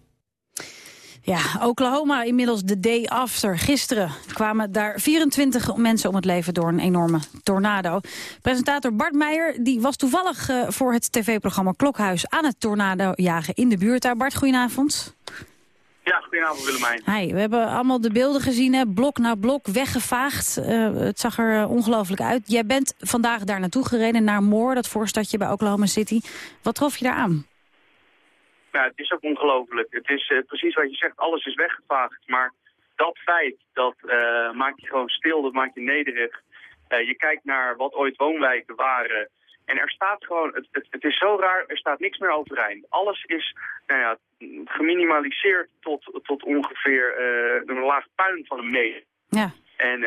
Ja, Oklahoma inmiddels de day after. Gisteren kwamen daar 24 mensen om het leven door een enorme tornado. Presentator Bart Meijer die was toevallig uh, voor het tv-programma Klokhuis... aan het tornado jagen in de buurt daar. Bart, goedenavond. Ja, goedenavond Willemijn. Hi, we hebben allemaal de beelden gezien, hè? blok na blok, weggevaagd. Uh, het zag er uh, ongelooflijk uit. Jij bent vandaag daar naartoe gereden, naar Moore, dat voorstadje bij Oklahoma City. Wat trof je daar aan? Ja, het is ook ongelooflijk. Het is uh, precies wat je zegt, alles is weggevaagd. Maar dat feit, dat uh, maakt je gewoon stil, dat maakt je nederig. Uh, je kijkt naar wat ooit woonwijken waren. En er staat gewoon, het, het, het, is zo raar, er staat niks meer overeind. Alles is nou ja, geminimaliseerd tot, tot ongeveer een laag puin van een meter. Ja. En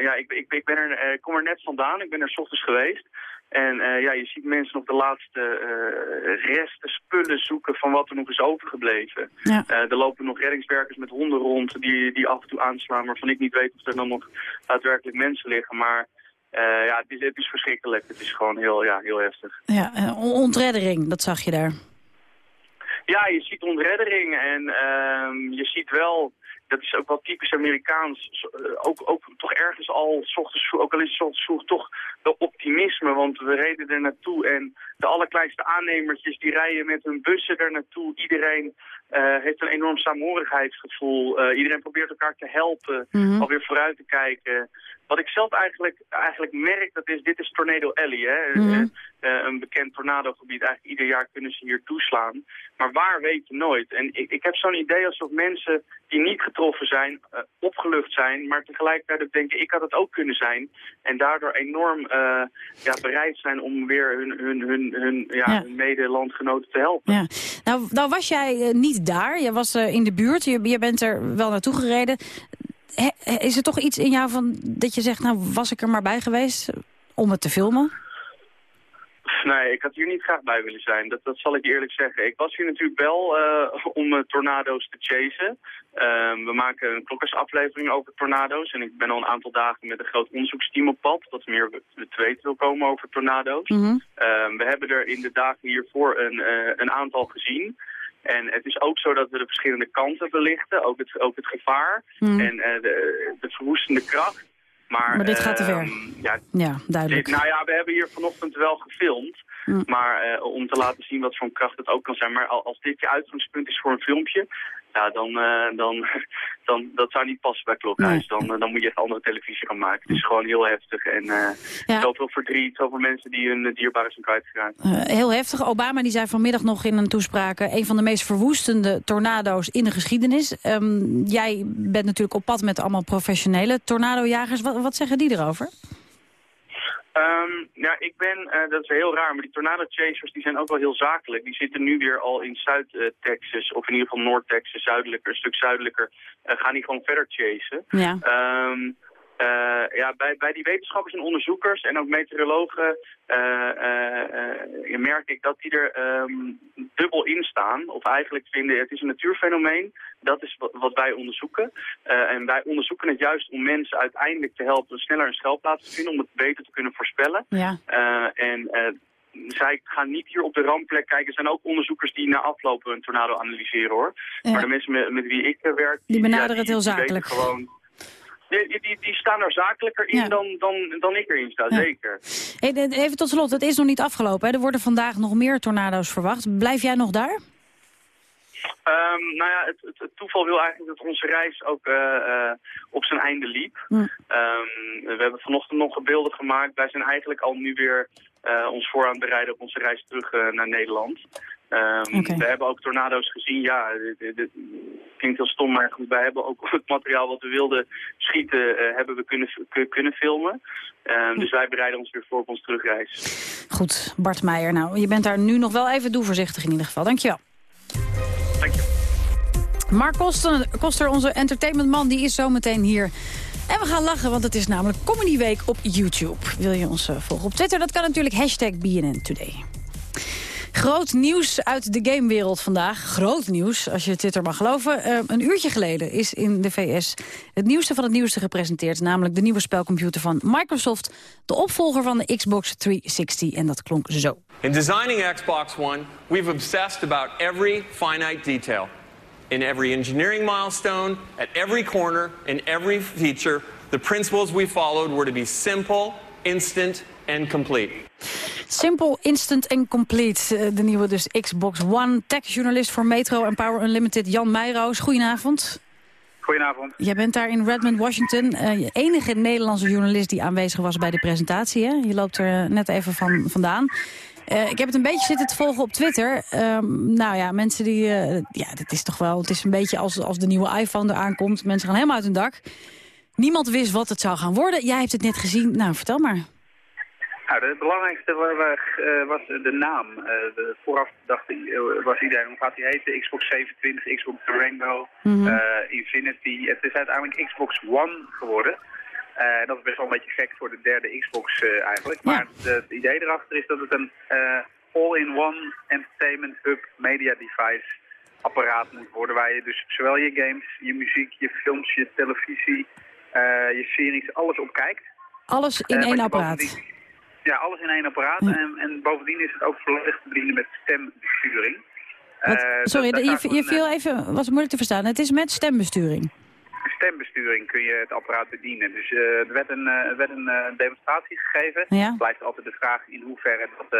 ja, ik, ik, ik ben er, kom er net vandaan, ik ben er s ochtends geweest. En uh, ja, je ziet mensen nog de laatste uh, resten, spullen zoeken van wat er nog is overgebleven. Ja. Uh, er lopen nog reddingswerkers met honden rond die, die af en toe aanslaan, waarvan ik niet weet of er dan nog daadwerkelijk mensen liggen. Maar ja, het is, het is verschrikkelijk. Het is gewoon heel, ja, heel heftig. Ja, ontreddering, dat zag je daar. Ja, je ziet ontreddering en ehm, je ziet wel dat is ook wel typisch Amerikaans. Ook, ook toch ergens al, s ochtends, ook al is het ochtends vroeg, toch wel optimisme. Want we reden er naartoe en de allerkleinste aannemertjes die rijden met hun bussen er naartoe. Iedereen uh, heeft een enorm saamhorigheidsgevoel. Uh, iedereen probeert elkaar te helpen, mm -hmm. alweer vooruit te kijken. Wat ik zelf eigenlijk, eigenlijk merk, dat is, dit is Tornado Alley, hè? Mhm. Uh, uh, een bekend tornadogebied. Eigenlijk ieder jaar kunnen ze hier toeslaan. Maar waar weet je nooit. En ik, ik heb zo'n idee alsof mensen die niet getroffen zijn, uh, opgelucht zijn, maar tegelijkertijd ook denken, ik had het ook kunnen zijn. En daardoor enorm uh, ja, bereid zijn om weer hun, hun, hun, hun, ja, Ja. hun medelandgenoten te helpen. Ja. Nou, nou was jij eh, niet daar, je was eh, in de buurt, je, je bent er wel naartoe gereden. He- is er toch iets in jou van dat je zegt, nou was ik er maar bij geweest eh, om het te filmen? Nee, ik had hier niet graag bij willen zijn. Dat, dat zal ik eerlijk zeggen. Ik was hier natuurlijk wel uh, om uh, tornado's te chasen. Uh, we maken een klokkersaflevering over tornado's. En ik ben al een aantal dagen met een groot onderzoeksteam op pad. Dat meer te weten wil komen over tornado's. Mhm. -hmm. we hebben er in de dagen hiervoor een, een aantal gezien. En het is ook zo dat we de verschillende kanten belichten. Ook het, ook het gevaar Mhm. en uh, de, de verwoestende kracht. Maar, Maar dit gaat te ver. ehm, Ja, Ja, duidelijk. dit, nou ja, we hebben hier vanochtend wel gefilmd. Hm. Maar eh, om te laten zien wat voor kracht het ook kan zijn. Maar al- als dit je uitgangspunt is voor een filmpje... Ja, dan, eh, dan, dan dat zou niet passen bij Klokhuis. Dan, eh, dan moet je echt andere televisie gaan maken. Het is gewoon heel heftig. En eh Ja. zoveel verdriet, zoveel mensen die hun dierbaren zijn kwijtgeraakt. Heel heftig. Obama die zei vanmiddag nog in een toespraak... een van de meest verwoestende tornado's in de geschiedenis. Ehm, jij bent natuurlijk op pad met allemaal professionele tornadojagers. Wat, wat zeggen die erover? Ehm, ja, ik ben, eh, dat is heel raar, maar die tornado chasers die zijn ook wel heel zakelijk. Die zitten nu weer al in Zuid-Texas, of in ieder geval Noord-Texas, zuidelijker, een stuk zuidelijker. eh, gaan die gewoon verder chasen. Ja. Ehm, eh, ja, bij, bij die wetenschappers en onderzoekers en ook meteorologen eh, eh, merk ik dat die er ehm, dubbel in staan. Of eigenlijk vinden het is een natuurfenomeen. Dat is wat, wat wij onderzoeken. En wij onderzoeken het juist om mensen uiteindelijk te helpen sneller een schuilplaats te vinden. Om het beter te kunnen voorspellen. Ja. En zij gaan niet hier op de rampplek kijken. Er zijn ook onderzoekers die na afloop een tornado analyseren hoor. Ja. Maar de mensen met, met wie ik werk... Die benaderen ja, het heel die zakelijk. Gewoon, die, die, die, staan er zakelijker in Ja. dan, dan, dan ik erin sta, Ja. zeker. Even tot slot, het is nog niet afgelopen. Hè? Er worden vandaag nog meer tornado's verwacht. Blijf jij nog daar? Ehm, nou ja, het, het, het toeval wil eigenlijk dat onze reis ook eh, eh, op zijn einde liep. Hm. Ehm, we hebben vanochtend nog beelden gemaakt. Wij zijn eigenlijk al nu weer eh, ons voor aan het bereiden op onze reis terug naar Nederland. Ehm. We hebben ook tornado's gezien. Ja, dit klinkt heel stom, maar goed, wij hebben ook het materiaal wat we wilden schieten, eh, hebben we kunnen, kun- kunnen filmen. Ehm, Dus wij bereiden ons weer voor op onze terugreis. Goed, Bart Meijer. Nou, je bent daar nu nog wel even doe voorzichtig in ieder geval. Dankjewel. Dank je. Mark Koster, Koster, onze entertainmentman, die is zometeen hier. En we gaan lachen, want het is namelijk Comedy Week op YouTube. Wil je ons eh, volgen op Twitter? Dat kan natuurlijk hashtag BNN Today. Groot nieuws uit de gamewereld vandaag. Groot nieuws, als je Twitter mag geloven. Uh, een uurtje geleden is in de VS het nieuwste van het nieuwste gepresenteerd. Namelijk de nieuwe spelcomputer van Microsoft. De opvolger van de Xbox 360. En dat klonk zo. In designing Xbox One, we've obsessed about every finite detail. In every engineering milestone, at every corner, in every feature, the principles we followed were to be simple, instant and complete. Simple, instant en complete. Eh, de nieuwe dus Xbox One. Tech-journalist voor Metro en Power Unlimited, Jan Meijroos. Goedenavond. Goedenavond. Jij bent daar in Redmond, Washington. Uh, enige Nederlandse journalist die aanwezig was bij de presentatie. Hè? Je loopt er net even van, vandaan. Uh, ik heb het een beetje zitten te volgen op Twitter. Um, nou ja, mensen die... Uh, ja, het is toch wel... Het is een beetje als, als de nieuwe iPhone eraan komt. Mensen gaan helemaal uit hun dak. Niemand wist wat het zou gaan worden. Jij hebt het net gezien. Nou, vertel maar. Nou, het belangrijkste uh, was de naam. Uh, de, vooraf dacht, uh, was iedereen hoe gaat die heten? Xbox 27, Xbox Rainbow, mm -hmm. Infinity. Het is uiteindelijk Xbox One geworden. Uh, dat is best wel een beetje gek voor de derde Xbox uh, eigenlijk. Maar ja. het idee erachter is dat het een all-in-one entertainment hub media device apparaat moet worden. Waar je dus zowel je games, je muziek, je films, je televisie, je series, alles op kijkt. Alles in één apparaat? Ja, alles in één apparaat. Ja. En, en, bovendien is het ook volledig te bedienen met stembesturing. sorry, dat, je, je viel even, was moeilijk te verstaan. Het is met stembesturing stembesturing kun je het apparaat bedienen. Dus uh, er werd een, uh, er werd een uh, demonstratie gegeven. Ja. blijft altijd de vraag in hoeverre dat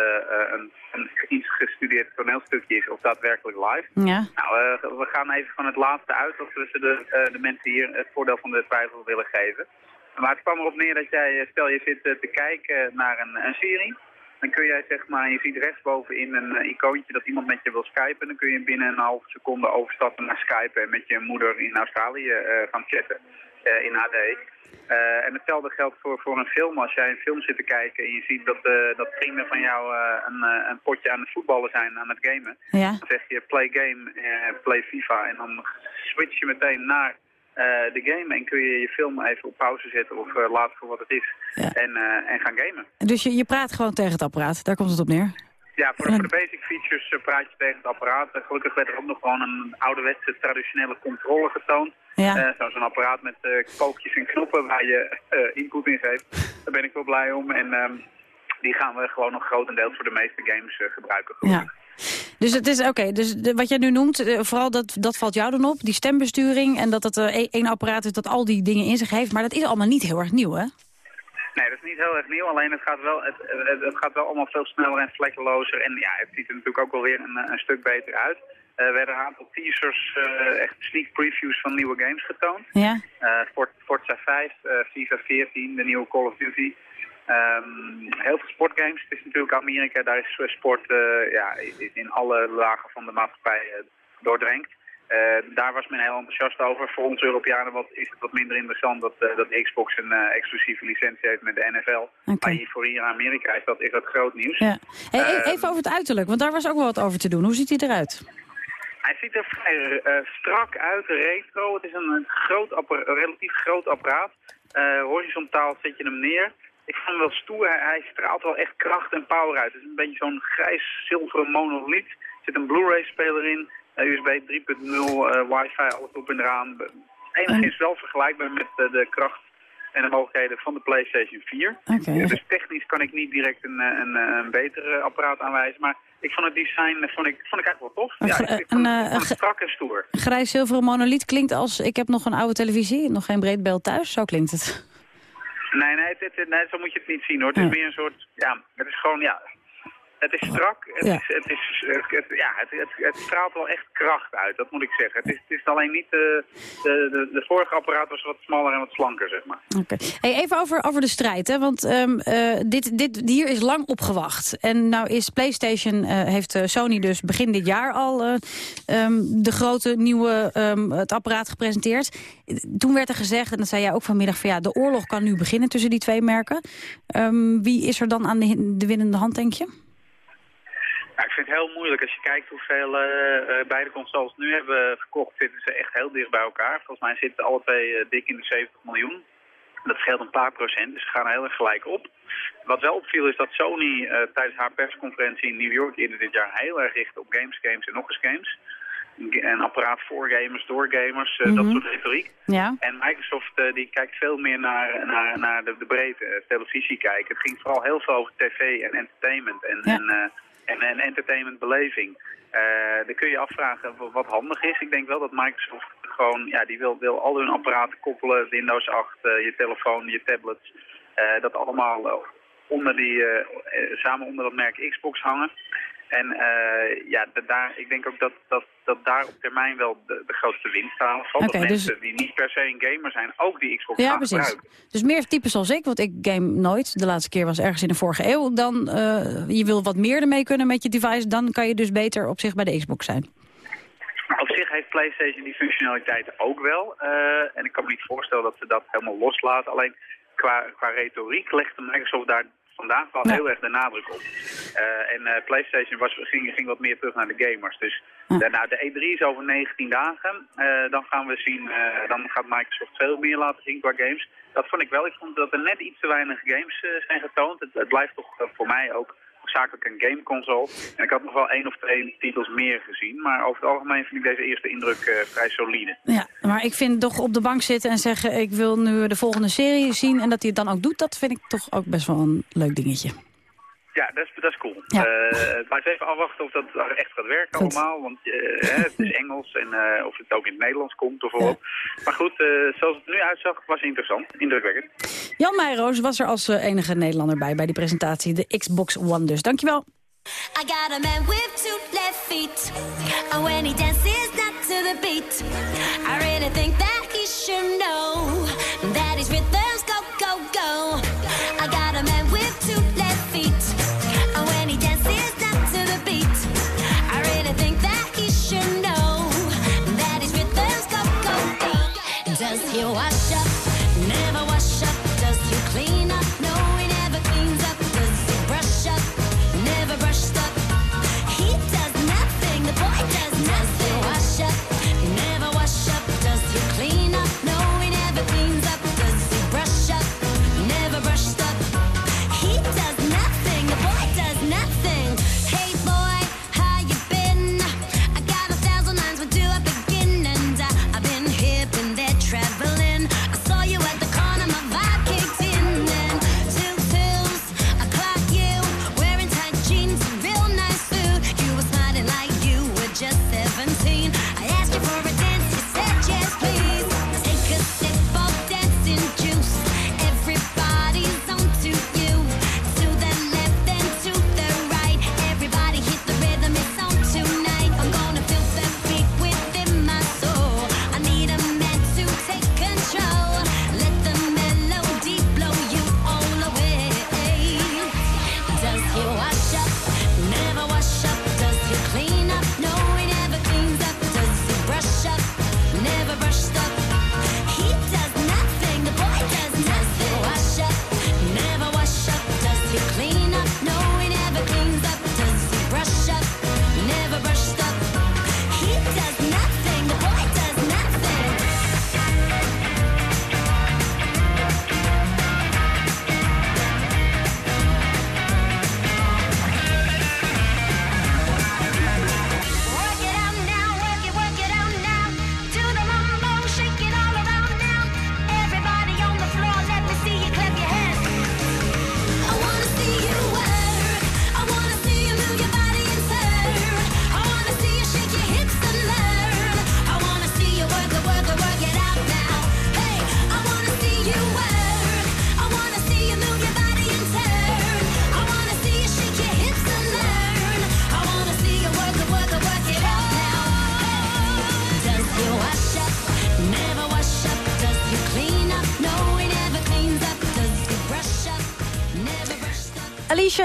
een, een ingestudeerd toneelstukje is of daadwerkelijk live. Ja. Nou, we gaan even van het laatste uit als we de, de mensen hier het voordeel van de twijfel willen geven. Maar het kwam erop neer dat jij, stel je zit te kijken naar een, een serie... Dan kun jij zeg maar, je ziet rechtsbovenin een uh, icoontje dat iemand met je wil skypen. Dan kun je binnen een half seconde overstappen naar Skype en met je moeder in Australië uh, gaan chatten uh, in HD. en hetzelfde geldt voor, voor een film. Als jij een film zit te kijken en je ziet dat, dat vrienden van jou een, een potje aan het voetballen zijn, aan het gamen. Ja. Dan zeg je play game, play FIFA en dan switch je meteen naar de game en kun je je film even op pauze zetten of uh, laten voor wat het is ja. en, uh, en gaan gamen. Dus je, je praat gewoon tegen het apparaat, daar komt het op neer? Ja, voor, voor de basic features praat je tegen het apparaat. gelukkig werd er ook nog gewoon een ouderwetse traditionele controle getoond. Ja. Zo'n apparaat met kookjes en knoppen waar je input in geeft. Daar ben ik wel blij om en um, die gaan we gewoon nog grotendeels voor de meeste games gebruiken. Ja. Dus het is oké. dus de, wat jij nu noemt, uh, vooral dat, dat valt jou dan op, die stembesturing en dat het uh, één apparaat is dat al die dingen in zich heeft. Maar dat is allemaal niet heel erg nieuw, hè? Nee, dat is niet heel erg nieuw. Alleen het gaat wel, het, het, het gaat wel allemaal veel sneller en vlekkelozer. En ja, het ziet er natuurlijk ook wel weer een, een stuk beter uit. Uh, er werden een aantal teasers, uh, echt sneak previews van nieuwe games getoond. Ja. Uh, Forza 5, FIFA 14, de nieuwe Call of Duty. Um, heel veel sportgames. Het is natuurlijk Amerika, daar is sport uh, ja, in alle lagen van de maatschappij uh, doordrenkt. Uh, daar was men heel enthousiast over. Voor ons Europeanen wat, is het wat minder interessant dat, dat Xbox een exclusieve licentie heeft met de NFL. Okay. Maar hier voor hier in Amerika is dat, is dat groot nieuws. Ja. Hey, even over het uiterlijk, want daar was ook wel wat over te doen. Hoe ziet hij eruit? Hij ziet er vrij strak uit, retro. Het is een, groot een relatief groot apparaat. horizontaal zet je hem neer. Ik vond hem wel stoer. Hij, hij, straalt wel echt kracht en power uit. Het is een beetje zo'n grijs-zilveren monoliet. Er zit een Blu-ray-speler in. USB 3.0, uh, wifi, alles op en eraan. Enigszins wel vergelijkbaar met uh, de kracht en de mogelijkheden van de PlayStation 4. Okay. Dus technisch kan ik niet direct een, een, een beter apparaat aanwijzen. Maar ik vond het design vond ik, vond ik eigenlijk wel tof. Ja, ik, ik vond, een, vond het strak en stoer. Grijs-zilveren monoliet klinkt als... Ik heb nog een oude televisie, nog geen breedbeeld thuis. Zo klinkt het. Nee, nee, het, nee, zo moet je het niet zien hoor. Het is meer een soort, ja, het is gewoon, ja, het is strak. Het, ja. is, het, is, het, ja, het, het, het, straalt wel echt kracht uit, dat moet ik zeggen. Het is, het is alleen niet, de, de, de, de vorige apparaat was wat smaller en wat slanker, zeg maar. Oké. Okay. Hey, even over, over de strijd, hè? want um, uh, dit, dit, hier is lang opgewacht. En nou is PlayStation, uh, heeft Sony dus begin dit jaar al uh, um, de grote nieuwe, um, het apparaat gepresenteerd. Toen werd er gezegd, en dat zei jij ook vanmiddag, van ja, de oorlog kan nu beginnen tussen die twee merken. wie is er dan aan de, de winnende hand, denk je? Ja, ik vind het heel moeilijk. Als je kijkt hoeveel uh, beide consoles nu hebben verkocht, zitten ze echt heel dicht bij elkaar. Volgens mij zitten alle twee dik in de 70 miljoen. Dat scheelt een paar procent, dus ze gaan heel erg gelijk op. Wat wel opviel is dat Sony tijdens haar persconferentie in New York eerder dit jaar heel erg richt op games, games en nog eens games een apparaat voor gamers, door gamers, dat mhm. soort retoriek. Ja. En Microsoft die kijkt veel meer naar, naar, naar de, de breedte, televisie kijken. Het ging vooral heel veel over tv en entertainment en, en en, en entertainmentbeleving. Uh, dan kun je afvragen wat handig is. Ik denk wel dat Microsoft gewoon, ja, die wil, wil al hun apparaten koppelen, Windows 8, uh, eh, je telefoon, je tablets. Uh, dat allemaal onder die, samen onder dat merk Xbox hangen. En uh, ja, daar, ik denk ook dat, dat, dat daar op termijn wel de, de grootste winst halen van. Okay, dat dus... mensen die niet per se een gamer zijn, ook die Xbox ja, precies. gebruiken. Dus meer types zoals ik, want ik game nooit. De laatste keer was ergens in de vorige eeuw. Dan, uh, je wil wat meer ermee kunnen met je device, dan kan je dus beter op zich bij de Xbox zijn. Op zich heeft PlayStation die functionaliteiten ook wel. Uh, en ik kan me niet voorstellen dat ze dat helemaal loslaten. Alleen qua, qua retoriek legt Microsoft daar vandaag wel heel erg de nadruk op. Uh, en uh, PlayStation was, ging, ging wat meer terug naar de gamers. Dus de, nou, de E3 is over 19 dagen. Uh, dan gaan we zien, dan gaat Microsoft veel meer laten zien qua games. Dat vond ik wel. Ik vond dat er net iets te weinig games zijn getoond. Het, het blijft toch voor mij ook zakelijk een gameconsole. En ik had nog wel één of twee titels meer gezien. Maar over het algemeen vind ik deze eerste indruk vrij solide. Ja, maar ik vind toch op de bank zitten en zeggen... ik wil nu de volgende serie zien en dat hij het dan ook doet... dat vind ik toch ook best wel een leuk dingetje. Ja, dat is, dat is cool. Ja. Uh, maar even afwachten of dat echt gaat werken allemaal. Want uh, het is Engels en uh, of het ook in het Nederlands komt bijvoorbeeld. Ja. Maar goed, zoals het er nu uitzag, was interessant. Indrukwekkend. Jan Meijroos was er als enige Nederlander bij bij die presentatie. De Xbox One dus. Dankjewel. I got a man with two left feet And when he dances not to the beat I really think that he should know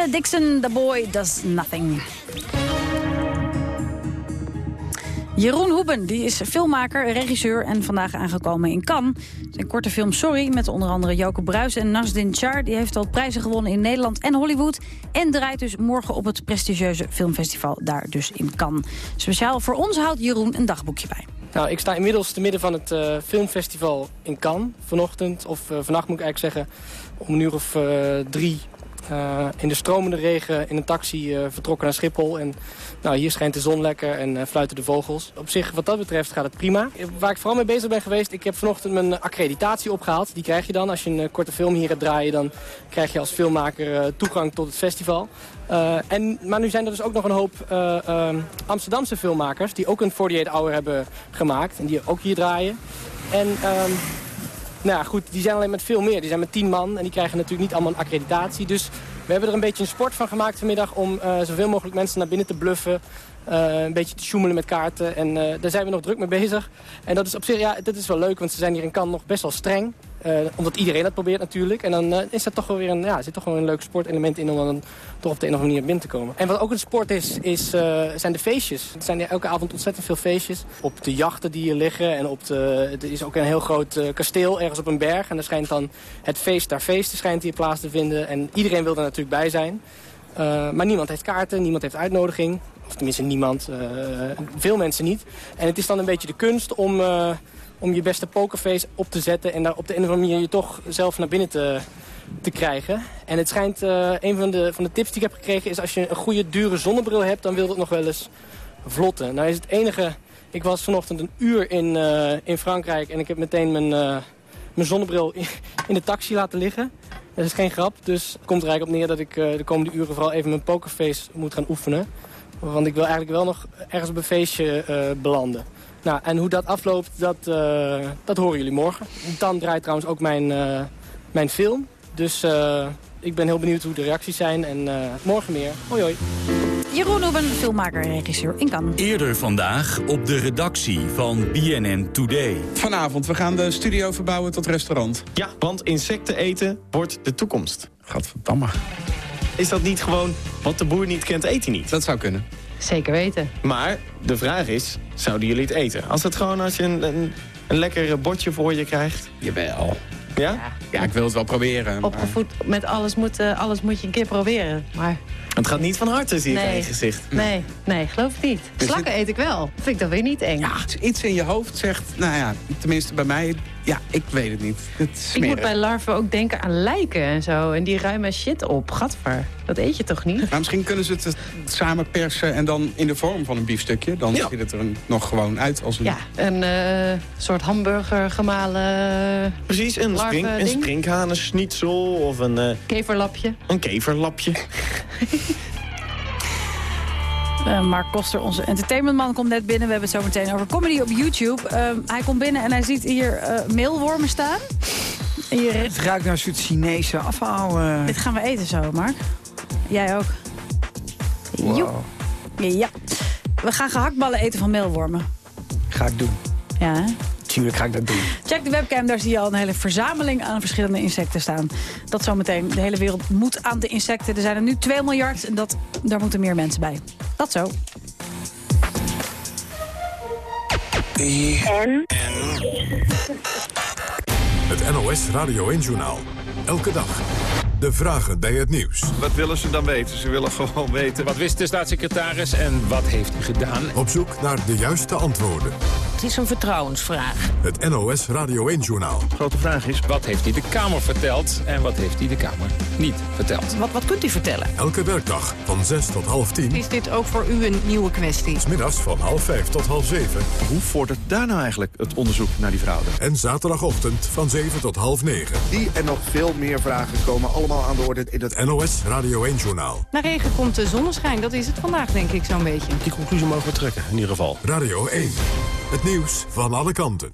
Dixon, The Boy Does Nothing. Jeroen Hoeben die is filmmaker, regisseur en vandaag aangekomen in Cannes. Zijn korte film Sorry met onder andere Joke Bruis en Nasdin Char... die heeft al prijzen gewonnen in Nederland en Hollywood... en draait dus morgen op het prestigieuze filmfestival daar dus in Cannes. Speciaal voor ons houdt Jeroen een dagboekje bij. Nou, ik sta inmiddels te midden van het uh, filmfestival in Cannes. Vanochtend, of uh, vannacht moet ik eigenlijk zeggen, om een uur of uh, drie uh, in de stromende regen in een taxi uh, vertrokken naar Schiphol. En nou, hier schijnt de zon lekker en uh, fluiten de vogels. Op zich, wat dat betreft, gaat het prima. Waar ik vooral mee bezig ben geweest, ik heb vanochtend mijn accreditatie opgehaald. Die krijg je dan. Als je een korte film hier hebt draaien, dan krijg je als filmmaker toegang tot het festival. en, maar nu zijn er dus ook nog een hoop Amsterdamse filmmakers... die ook een 48 Hour hebben gemaakt en die ook hier draaien. En... Nou ja, goed, die zijn alleen met veel meer. Die zijn met tien man en die krijgen natuurlijk niet allemaal een accreditatie. Dus we hebben er een beetje een sport van gemaakt vanmiddag... om uh, zoveel mogelijk mensen naar binnen te bluffen. Uh, een beetje te sjoemelen met kaarten. En uh, daar zijn we nog druk mee bezig. En dat is op zich, ja, dat is wel leuk, want ze zijn hier in Cannes nog best wel streng. Uh, omdat iedereen dat probeert natuurlijk. En dan uh, is dat toch wel weer een, ja, zit toch wel een leuk sportelement in om dan toch op de een of andere manier binnen te komen. En wat ook een sport is, is uh, zijn de feestjes. Er zijn elke avond ontzettend veel feestjes. Op de jachten die hier liggen. En op de, er is ook een heel groot kasteel ergens op een berg. En daar schijnt dan het feest daar feesten schijnt hier plaats te vinden. En iedereen wil er natuurlijk bij zijn. maar niemand heeft kaarten, niemand heeft uitnodiging. Of tenminste niemand, veel mensen niet. En het is dan een beetje de kunst om om je beste pokerface op te zetten... en daar op de een of andere manier je toch zelf naar binnen te, te krijgen. En het schijnt, uh, een van de, van de tips die ik heb gekregen... is als je een goede, dure zonnebril hebt, dan wil het nog wel eens vlotten. Nou is het enige... Ik was vanochtend een uur in, uh, in Frankrijk en ik heb meteen mijn, uh, mijn zonnebril in de taxi laten liggen. Dat is geen grap, dus het komt er eigenlijk op neer dat ik de komende uren vooral even mijn pokerface moet gaan oefenen. Want ik wil eigenlijk wel nog ergens op een feestje belanden. Nou, en hoe dat afloopt, dat, uh, dat horen jullie morgen. Dan draait trouwens ook mijn, uh, mijn film. Dus uh, ik ben heel benieuwd hoe de reacties zijn. En morgen meer. Hoi hoi. Jeroen Oeben, filmmaker en regisseur in Cannes. Eerder vandaag op de redactie van BNN Today. Vanavond, we gaan de studio verbouwen tot restaurant. Ja, want insecten eten wordt de toekomst. Gadverdamme. Is dat niet gewoon wat de boer niet kent, eet hij niet? Dat zou kunnen. Zeker weten. Maar de vraag is, zouden jullie het eten? Als het gewoon als je een, een, een lekker bordje voor je krijgt? Jawel. Ja? Ja, ja ik wil het wel proberen. Opgevoed met alles moet, uh, alles moet je een keer proberen. Maar... Het gaat niet van harte, zie ik nee. in je gezicht. Nee, nee, geloof ik niet. Dus Slakken eet ik wel. Vind ik dan weer niet eng. Ja, iets in je hoofd zegt, nou ja, tenminste bij mij, ja, ik weet het niet. Het ik moet bij larven ook denken aan lijken en zo. En die ruimen shit op. Gadver. Dat eet je toch niet? Maar misschien kunnen ze het samen persen en dan in de vorm van een biefstukje. Dan ja. ziet het er nog gewoon uit als een... Ja, een uh, soort hamburger gemalen Precies, een, spring, een sprinkhanen schnitzel of een... Uh, keverlapje. Een keverlapje. Uh, Mark Koster, onze entertainmentman, komt net binnen. We hebben het zo meteen over comedy op YouTube. Uh, hij komt binnen en hij ziet hier uh, meelwormen staan. Hier... Het ruikt naar een soort Chinese afhaal. Dit gaan we eten zo, Mark. Jij ook. Wow. Ja. We gaan gehaktballen eten van meelwormen. Ga ik doen. Ja, hè? Tuurlijk ga ik dat doen. Check de webcam, daar zie je al een hele verzameling aan verschillende insecten staan. Dat zometeen. De hele wereld moet aan de insecten. Er zijn er nu 2 miljard en dat, daar moeten meer mensen bij. Dat zo. En? Het NOS Radio 1 Journaal. Elke dag. De vragen bij het nieuws. Wat willen ze dan weten? Ze willen gewoon weten. Wat wist de staatssecretaris en wat heeft u gedaan? Op zoek naar de juiste antwoorden. Het is een vertrouwensvraag. Het NOS Radio 1-journaal. De grote vraag is, wat heeft hij de Kamer verteld en wat heeft hij de Kamer niet verteld? Wat, wat kunt u vertellen? Elke werkdag van 6 tot half 10. Is dit ook voor u een nieuwe kwestie? Smiddags van half 5 tot half 7. Hoe vordert daar nou eigenlijk het onderzoek naar die fraude? En zaterdagochtend van 7 tot half 9. Die en nog veel meer vragen komen allemaal aan de orde in het NOS Radio 1-journaal. Na regen komt de zonneschijn, dat is het vandaag denk ik zo'n beetje. Die conclusie mogen we trekken in ieder geval. Radio 1. Het nieuws van alle kanten.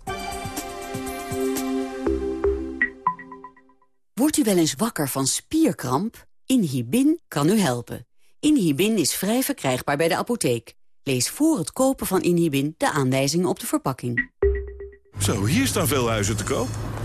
Wordt u wel eens wakker van spierkramp? Inhibin kan u helpen. Inhibin is vrij verkrijgbaar bij de apotheek. Lees voor het kopen van Inhibin de aanwijzingen op de verpakking. Zo, hier staan veel huizen te koop.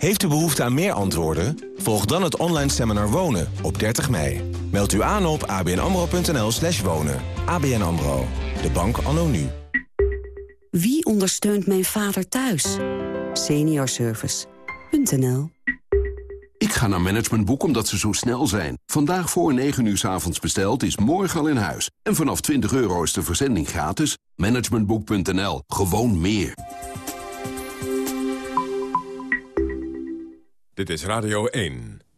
Heeft u behoefte aan meer antwoorden? Volg dan het online seminar Wonen op 30 mei. Meld u aan op abnamro.nl slash wonen. ABN AMRO, de bank anno nu. Wie ondersteunt mijn vader thuis? Seniorservice.nl Ik ga naar Managementboek omdat ze zo snel zijn. Vandaag voor 9 uur s avonds besteld is morgen al in huis. En vanaf 20 euro is de verzending gratis. Managementboek.nl. Gewoon meer. Dit is Radio 1.